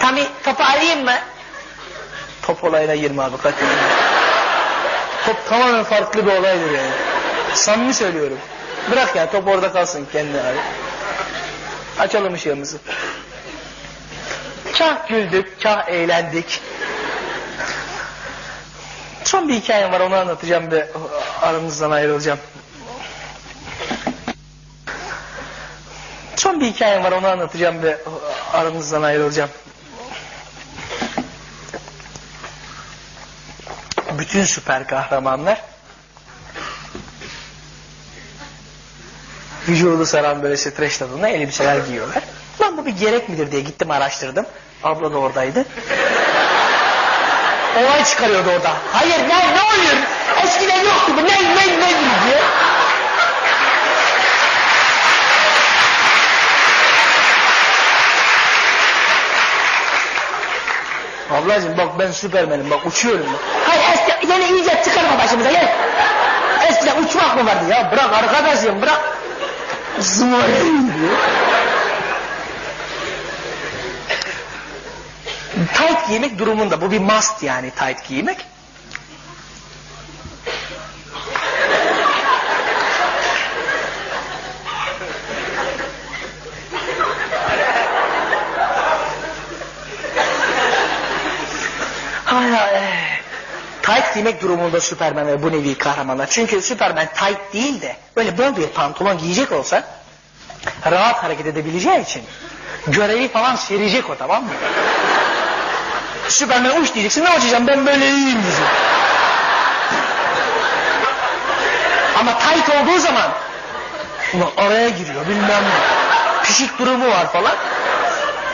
Tami topu alayım mı? Top olayına girme abi katiyen. Top tamamen farklı bir olaydır yani. Samimi söylüyorum. Bırak ya top orada kalsın kendi abi. Açalım ışığımızı. Kah güldük, kah eğlendik. Son bir hikayem var onu anlatacağım ve aranızdan ayrılacağım. Son bir hikayem var onu anlatacağım ve aranızdan ayrılacağım. Bütün süper kahramanlar vücudu saran böyle streç tadında elbiseler giyiyorlar. Lan bu bir gerek midir diye gittim araştırdım. Abla da oradaydı. Olay çıkarıyordu orada. Hayır ne, ne oluyor? Eskiden yoktu bu ne ne ne diye. Ablacığım bak ben süpermenim bak uçuyorum bak. Hayır eski yine iyice çıkarma başımıza gel. Eskiden uçmak mı vardı ya bırak arkadaşım bırak. Zımayın diyor. Tight giymek durumunda bu bir must yani tight giymek. Tight giymek durumunda Superman ve bu nevi kahramanlar. Çünkü Superman tight değil de böyle bol bir pantolon giyecek olsa rahat hareket edebileceği için görevi falan serecek o tamam mı? Superman uç diyeceksin ne uçacağım ben böyle iyiyim diyeceksin. Ama tight olduğu zaman ulan araya giriyor bilmem ne. Pişik durumu var falan.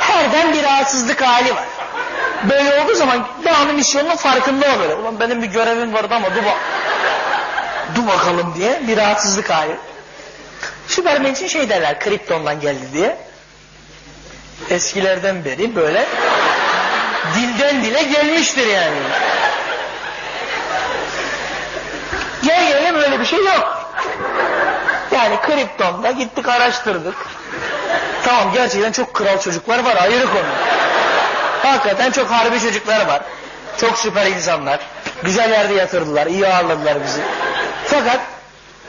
Herden bir rahatsızlık hali var. Böyle olduğu zaman devamlı misyonunun farkında o böyle. Ulan benim bir görevim vardı ama dur bak. Dur bakalım diye bir rahatsızlık hali. Süpermen için şey derler Krypton'dan geldi diye. Eskilerden beri böyle dilden dile gelmiştir yani. Gel gelelim öyle bir şey yok. Yani Krypton'da gittik araştırdık. Tamam gerçekten çok kral çocuklar var ayrı konu. Hakikaten çok harbi çocuklar var. Çok süper insanlar. Güzel yerde yatırdılar, iyi ağırladılar bizi. Fakat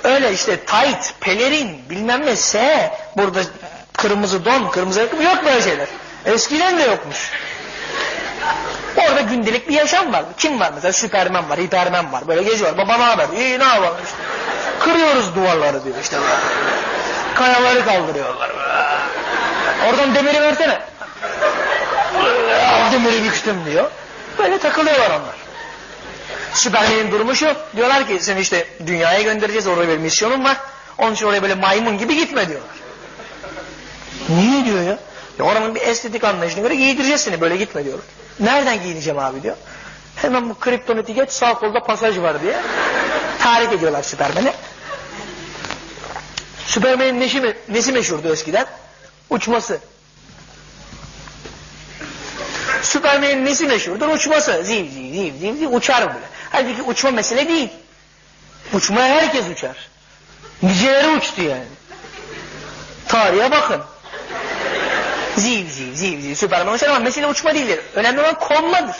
öyle işte tight, pelerin, bilmem ne, S, burada kırmızı don, kırmızı ayakkabı yok böyle şeyler. Eskiden de yokmuş. Orada gündelik bir yaşam var. Kim var mesela? Süpermen var, hipermen var. Böyle geziyor. Baba ne haber? İyi ne yapalım işte. Kırıyoruz duvarları diyor işte. Kayaları kaldırıyorlar. Oradan demiri versene. Demiri büktüm diyor. Böyle takılıyorlar onlar. Süpermen'in durumu şu. Diyorlar ki seni işte dünyaya göndereceğiz. Orada bir misyonun var. Onun için oraya böyle maymun gibi gitme diyorlar. Niye diyor ya? ya oranın bir estetik anlayışına göre giydireceğiz seni. Böyle gitme diyorlar. Nereden giyineceğim abi diyor. Hemen bu kriptoniti geç sağ kolda pasaj var diye. Tarif ediyorlar Süpermen'e. Süpermen'in nesi, nesi meşhurdu eskiden? Uçması. Süpermen'in nesi meşhurdur? Uçması. Ziv ziv ziv ziv ziv uçar böyle. Halbuki uçma mesele değil. Uçmaya herkes uçar. Niceleri uçtu yani. Tarihe bakın. Ziv ziv ziv ziv Süperman uçar ama mesele uçma değildir. Önemli olan konmadır.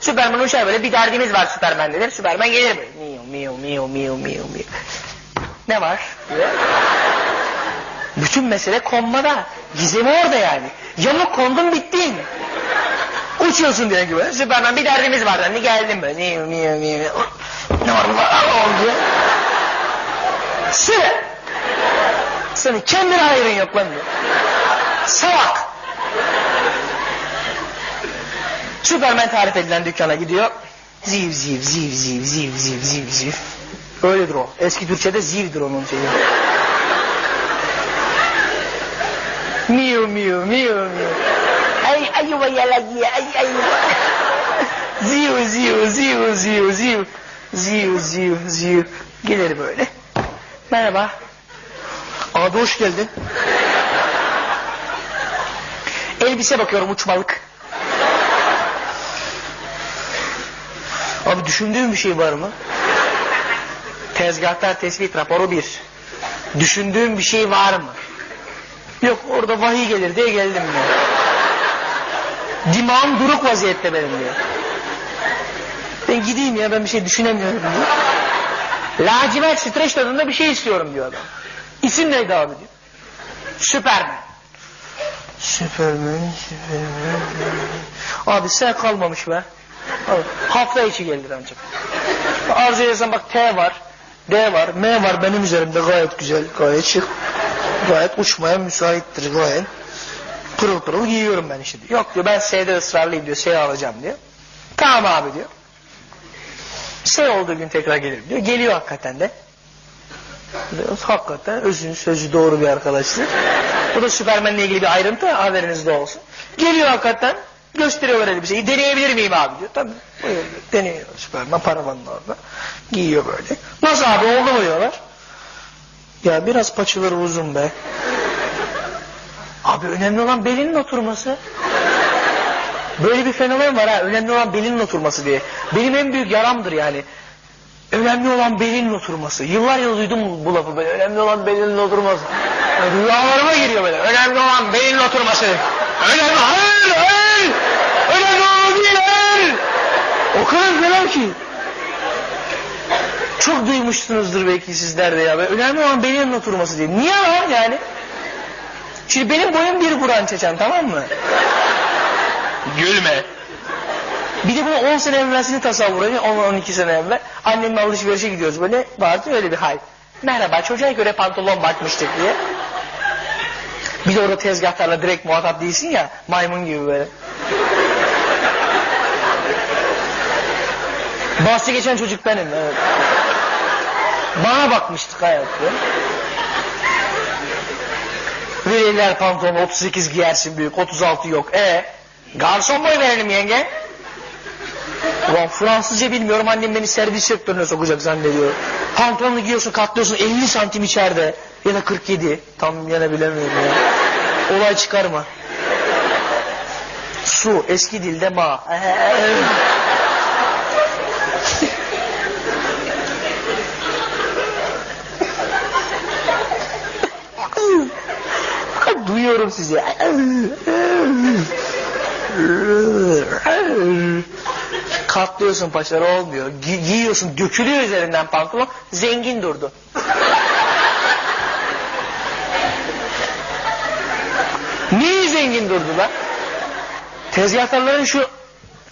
Süperman uçar böyle bir derdimiz var Süperman denir. Süperman gelir böyle. Miyo miyo miyo miyo miyo miyo. Ne var? Bütün mesele konmada. Gizemi orada yani. Yamuk kondun bittin. Uçuyorsun diye gibi. Süperman bir derdimiz var. Hani geldim böyle. Miyo miyo miyo. Ne var bu? oldu. Süre. Senin kendine hayrın yok lan diyor. Salak. Süpermen tarif edilen dükkana gidiyor. Ziv ziv ziv ziv ziv ziv ziv ziv. Öyledir o. Eski Türkçe'de zivdir onun şeyi. Miu miu miu miu. Ay ayva yalagi ay ayva. Ziu ziu ziu ziu ziu. Ziu ziu ziu. Gelir böyle. Merhaba. Abi hoş geldin. Elbise bakıyorum uçmalık. Abi düşündüğün bir şey var mı? Tezgahtar tespit raporu bir. Düşündüğün bir şey var mı? Yok orada vahiy gelir diye geldim diyor. Dimağım duruk vaziyette benim diyor. Ben gideyim ya ben bir şey düşünemiyorum diyor. Lacivert streç tadında bir şey istiyorum diyor adam. İsim neydi abi diyor. Süpermen. Süpermen, Süpermen. Abi sen kalmamış be. Abi, hafta içi gelir ancak. Arzu edersen bak T var, D var, M var benim üzerimde gayet güzel, gayet şık. Gayet uçmaya müsaittir gayet. Pırıl pırıl giyiyorum ben işte diyor. Yok diyor ben S'de ısrarlıyım diyor, S alacağım diyor. Tamam abi diyor. S olduğu gün tekrar gelir diyor. Geliyor hakikaten de. Hakikaten özün sözü doğru bir arkadaştır. Bu da Süpermen'le ilgili bir ayrıntı haberinizde olsun. Geliyor hakikaten. Gösteriyorlar elbiseyi. Deneyebilir miyim abi diyor. Tabii. Buyur. Deniyor Süperman paravanın orada. Giyiyor böyle. Nasıl abi oldu mu diyorlar. Ya biraz paçaları uzun be. Abi önemli olan belinin oturması. Böyle bir fenomen var ha. Önemli olan belinin oturması diye. Benim en büyük yaramdır yani. Önemli olan belinin oturması. Yıllar yıl duydum bu lafı böyle. Önemli olan belinin oturması. Yani Rüyalarıma giriyor böyle. Önemli olan belinin oturması. Önemli, hayır, hayır. Önemli olan değil, hayır. O kadar fena ki. Çok duymuşsunuzdur belki sizler de ya. Önemli olan belinin oturması diye. Niye var yani? Şimdi benim boyum bir Kur'an çeçen tamam mı? Gülme. Bir de bunu 10 sene evvelsini tasavvur edin. 10-12 sene evvel. Annemle alışverişe gidiyoruz böyle. Vardı öyle bir hal. Merhaba çocuğa göre pantolon bakmıştık diye. Bir de orada tezgahlarla direkt muhatap değilsin ya. Maymun gibi böyle. Bahsi geçen çocuk benim. Evet. Bana bakmıştık hayatta. Verirler pantolon 38 giyersin büyük 36 yok. E garson boy verelim yenge. Ulan Fransızca bilmiyorum annem beni servis sektörüne sokacak zannediyor. Pantolonu giyiyorsun katlıyorsun 50 santim içeride. Ya da 47. Tam yine bilemiyorum ya. Olay çıkarma. Su eski dilde ma. [LAUGHS] Duyuyorum sizi. Katlıyorsun paçaları olmuyor. Gi- giyiyorsun dökülüyor üzerinden pantolon. Zengin durdu. Niye zengin durdu lan? Tezgahtarların şu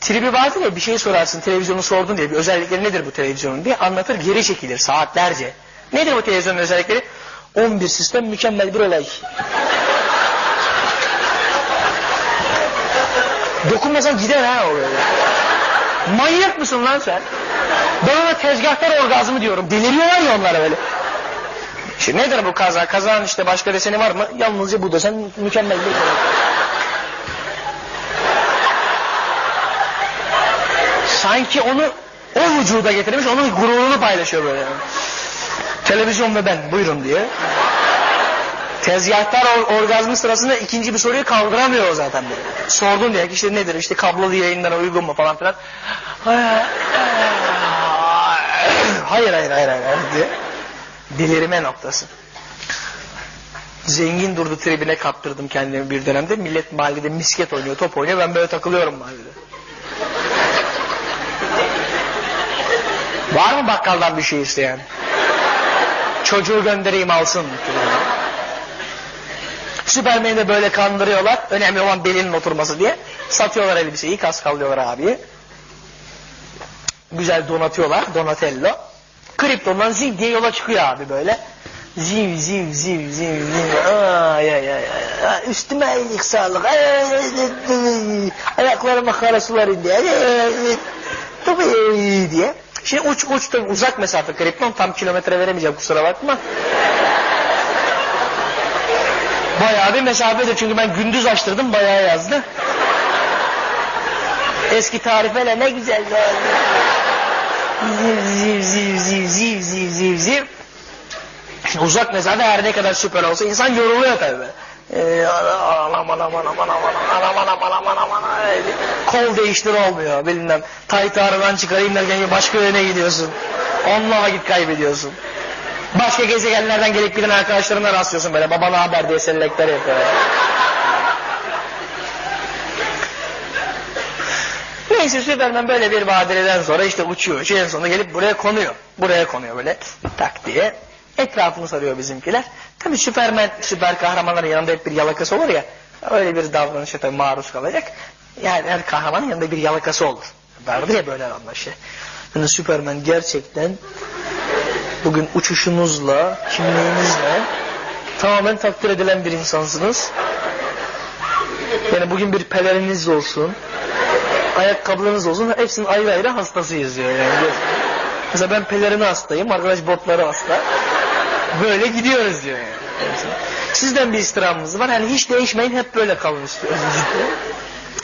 tribi vardır ya bir şey sorarsın televizyonu sordun diye bir özellikleri nedir bu televizyonun diye anlatır geri çekilir saatlerce. Nedir bu televizyonun özellikleri? 11 sistem mükemmel bir olay. Dokunmasan gider ha o böyle. Manyak mısın lan sen? Ben ona tezgahtar orgazmı diyorum. Deliriyorlar ya onlara böyle. Şimdi nedir bu kaza? Kazanın işte başka deseni var mı? Yalnızca bu desen mükemmel olay. Sanki onu o vücuda getirmiş, onun gururunu paylaşıyor böyle. Televizyon ve ben, buyurun diye. Tezgahtar or- orgazmı sırasında ikinci bir soruyu kaldıramıyor o zaten böyle. Sordun diye işte nedir işte kablolu yayınlara uygun mu falan filan. Hayır hayır hayır hayır diye. Delirme noktası. Zengin durdu tribine kaptırdım kendimi bir dönemde. Millet mahallede misket oynuyor, top oynuyor. Ben böyle takılıyorum mahallede. Var mı bakkaldan bir şey isteyen? Çocuğu göndereyim alsın. Süpermen'i de böyle kandırıyorlar. Önemli olan belinin oturması diye. Satıyorlar elbiseyi, kaskallıyorlar abi. Güzel donatıyorlar, Donatello. Kripton'dan zil diye yola çıkıyor abi böyle. Ziv ziv ziv ziv ziv. Ay ay ay ay. Üstüme iyilik sağlık. Ay, ay, ay, ay. Ayaklarıma kara sular indi. Tabii diye. Şimdi uç uç uzak mesafe Kripton. Tam kilometre veremeyeceğim kusura bakma. Bayağı bir mesafedir çünkü ben gündüz açtırdım bayağı yazdı. Eski tarifeler ne güzel oldu. Ziv ziv ziv ziv ziv ziv ziv. Şimdi uzak mesafe her ne kadar süper olsa insan yoruluyor tabii. Ee, aman aman aman aman aman aman aman aman aman öyle. Kol değiştir olmuyor bilmem. Taytı aradan çıkarayım derken başka yöne gidiyorsun. Onunla vakit kaybediyorsun. Başka gezegenlerden gelip giden arkadaşlarına rastlıyorsun böyle babana haber diye selekler yapıyor. Neyse Süperman böyle bir badireden sonra işte uçuyor. uçuyor. En sonunda gelip buraya konuyor. Buraya konuyor böyle tak diye. Etrafını sarıyor bizimkiler. Tabii Süperman, süper kahramanların yanında hep bir yalakası olur ya. Öyle bir davranışa tabii maruz kalacak. Yani her kahramanın yanında bir yalakası olur. Vardır ya böyle anlaşı. Yani Süperman gerçekten bugün uçuşunuzla, kimliğinizle tamamen takdir edilen bir insansınız. Yani bugün bir peleriniz olsun, ayakkabılarınız olsun, hepsinin ayrı ayrı hastasıyız diyor yani. Mesela ben pelerini hastayım, arkadaş botları hasta. Böyle gidiyoruz diyor yani. Sizden bir istirhamımız var. Yani hiç değişmeyin, hep böyle kalın istiyoruz.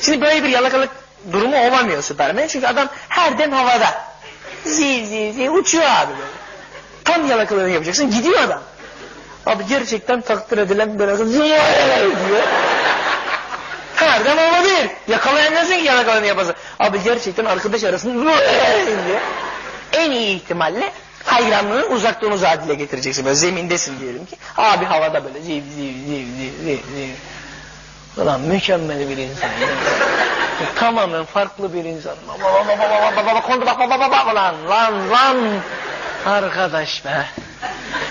Şimdi böyle bir yalakalık durumu olamıyor Süpermen. Çünkü adam her dem havada. Ziv ziv ziv uçuyor abi böyle. Tam yalakalığını yapacaksın gidiyor adam. Abi gerçekten takdir edilen böyle diyor. Her hava değil. Yakalayamıyorsun ki yalakalığını yapasın. Abi gerçekten arkadaş arasında diye. En iyi ihtimalle hayranlığını uzaktan uzağa dile getireceksin. Böyle zemindesin diyelim ki. Abi havada böyle ziv ziv ziv ziv ziv ziv. Ulan mükemmel bir insan. Tamamen farklı bir insan. Baba baba baba baba kondu bak baba baba lan lan lan. Arkadaş be.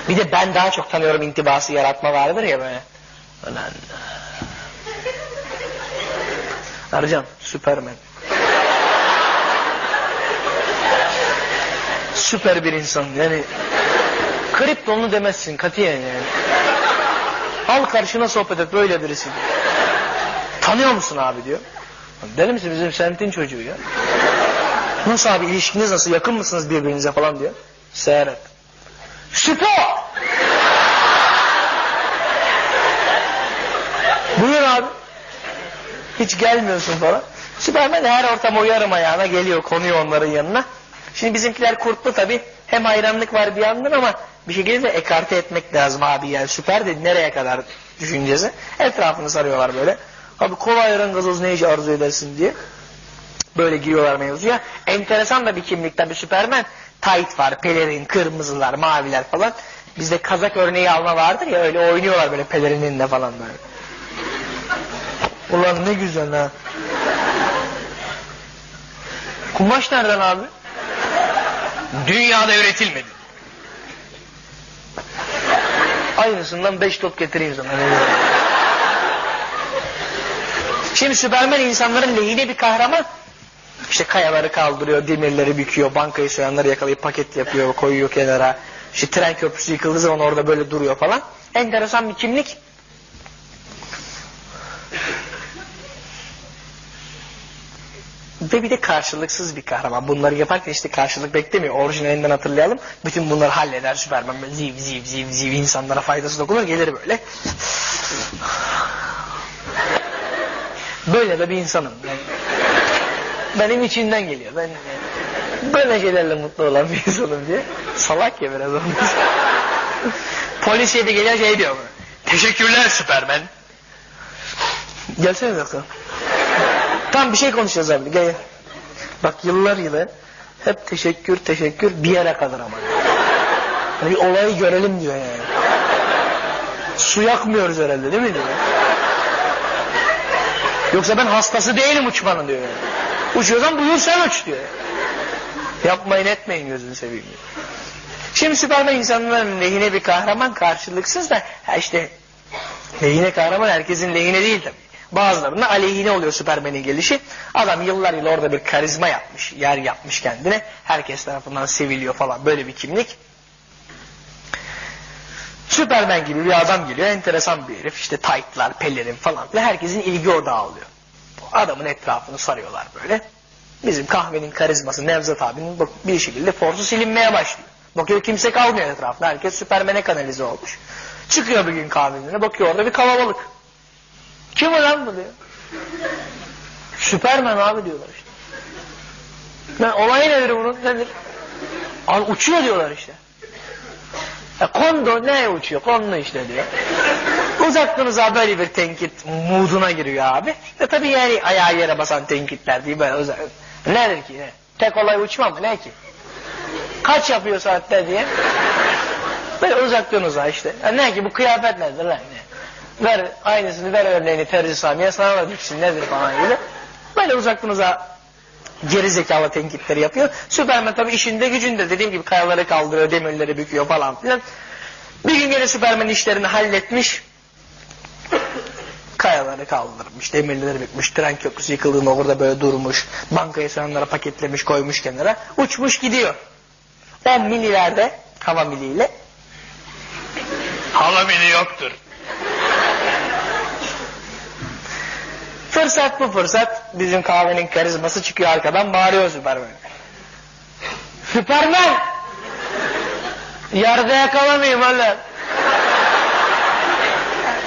Bir de ben daha çok tanıyorum intibası yaratma vardır ya böyle. Ulan. Ercan, Süpermen. Süper bir insan yani. Kriptonlu demezsin katiyen yani. Al karşına sohbet et böyle birisi. Tanıyor musun abi diyor. Deli misin bizim semtin çocuğu ya. Nasıl abi ilişkiniz nasıl yakın mısınız birbirinize falan diyor. Seyret. Süper. Buyur abi. Hiç gelmiyorsun falan. Süpermen her ortama uyarım ayağına geliyor konuyor onların yanına. Şimdi bizimkiler kurtlu tabi. Hem hayranlık var bir yandan ama bir şekilde de ekarte etmek lazım abi yani. Süper de nereye kadar düşüncesi. Etrafını sarıyorlar böyle. Abi kola ayran gazoz ne işe arzu edersin diye. Böyle giriyorlar mevzuya. Enteresan da bir kimlik tabi Süpermen. Tight var, pelerin, kırmızılar, maviler falan. Bizde kazak örneği alma vardır ya öyle oynuyorlar böyle pelerininde falan böyle. Ulan ne güzel ha. Kumaş nereden abi? Dünyada üretilmedi. Aynısından beş top getireyim sana. Şimdi Süpermen insanların lehine bir kahraman. İşte kayaları kaldırıyor, demirleri büküyor, bankayı soyanları yakalayıp paket yapıyor, koyuyor kenara. İşte tren köprüsü yıkıldığı zaman orada böyle duruyor falan. Enteresan bir kimlik. Ve bir de karşılıksız bir kahraman. Bunları yaparken işte karşılık beklemiyor. Orijinalinden hatırlayalım. Bütün bunları halleder Süperman. Ziv ziv ziv ziv insanlara faydası dokunur. Gelir böyle. Böyle de bir insanım. Yani benim içinden geliyor. Ben böyle şeylerle mutlu olan bir insanım diye. Salak ya biraz olmuş. Polis de geliyor şey diyor. Teşekkürler Süpermen. Gelsene dakika. Tam bir şey konuşacağız abi. Gel. Bak yıllar yılı hep teşekkür teşekkür bir yere kadar ama. Hani bir olayı görelim diyor yani. Su yakmıyoruz herhalde değil mi diyor. Yoksa ben hastası değilim uçmanın diyor yani. Uçuyorsan buyur sen uç diyor. Yapmayın etmeyin gözünü seveyim diyor. Şimdi Süperman insanların lehine bir kahraman karşılıksız da işte lehine kahraman herkesin lehine değil tabii. Bazılarının aleyhine oluyor Süpermen'in gelişi. Adam yıllar yıl orada bir karizma yapmış, yer yapmış kendine. Herkes tarafından seviliyor falan böyle bir kimlik. Süpermen gibi bir adam geliyor, enteresan bir herif. İşte taytlar, pelerin falan filan. Herkesin ilgi odağı oluyor. Adamın etrafını sarıyorlar böyle. Bizim kahvenin karizması Nevzat abinin bir şekilde forsu silinmeye başlıyor. Bakıyor kimse kalmıyor etrafında. Herkes Süpermen'e kanalize olmuş. Çıkıyor bir gün kahvenin bakıyor orada bir kalabalık. Kim lan bu diyor. Süpermen abi diyorlar işte. Ben olayı nedir bunun nedir? Abi uçuyor diyorlar işte. E kondo ne uçuyor? Kondo işte diyor. Uzağa böyle bir tenkit mooduna giriyor abi. E tabi yani ayağı yere basan tenkitler değil böyle uzak. Nedir ki ne? Tek olay uçma mı ne ki? Kaç yapıyor saatte diye. Böyle uzağa işte. E ne ki bu kıyafet nedir lan ne? Ver aynısını ver örneğini Terzi Sami'ye sana da diksin nedir falan gibi. Böyle uzaktan uzağa geri zekalı tenkitleri yapıyor. Süpermen tabi işinde gücünde dediğim gibi kayaları kaldırıyor, demirleri büküyor falan filan. Bir gün gene Süpermen işlerini halletmiş. Kayaları kaldırmış, demirleri bükmüş, tren köprüsü yıkıldığında orada böyle durmuş. Bankayı soyanlara paketlemiş, koymuş kenara. Uçmuş gidiyor. 10 mil ileride, hava miliyle. Hala bile yoktur. Fırsat bu fırsat. Bizim kahvenin karizması çıkıyor arkadan bağırıyor Süpermen. Süpermen! Yerde yakalamayayım hala.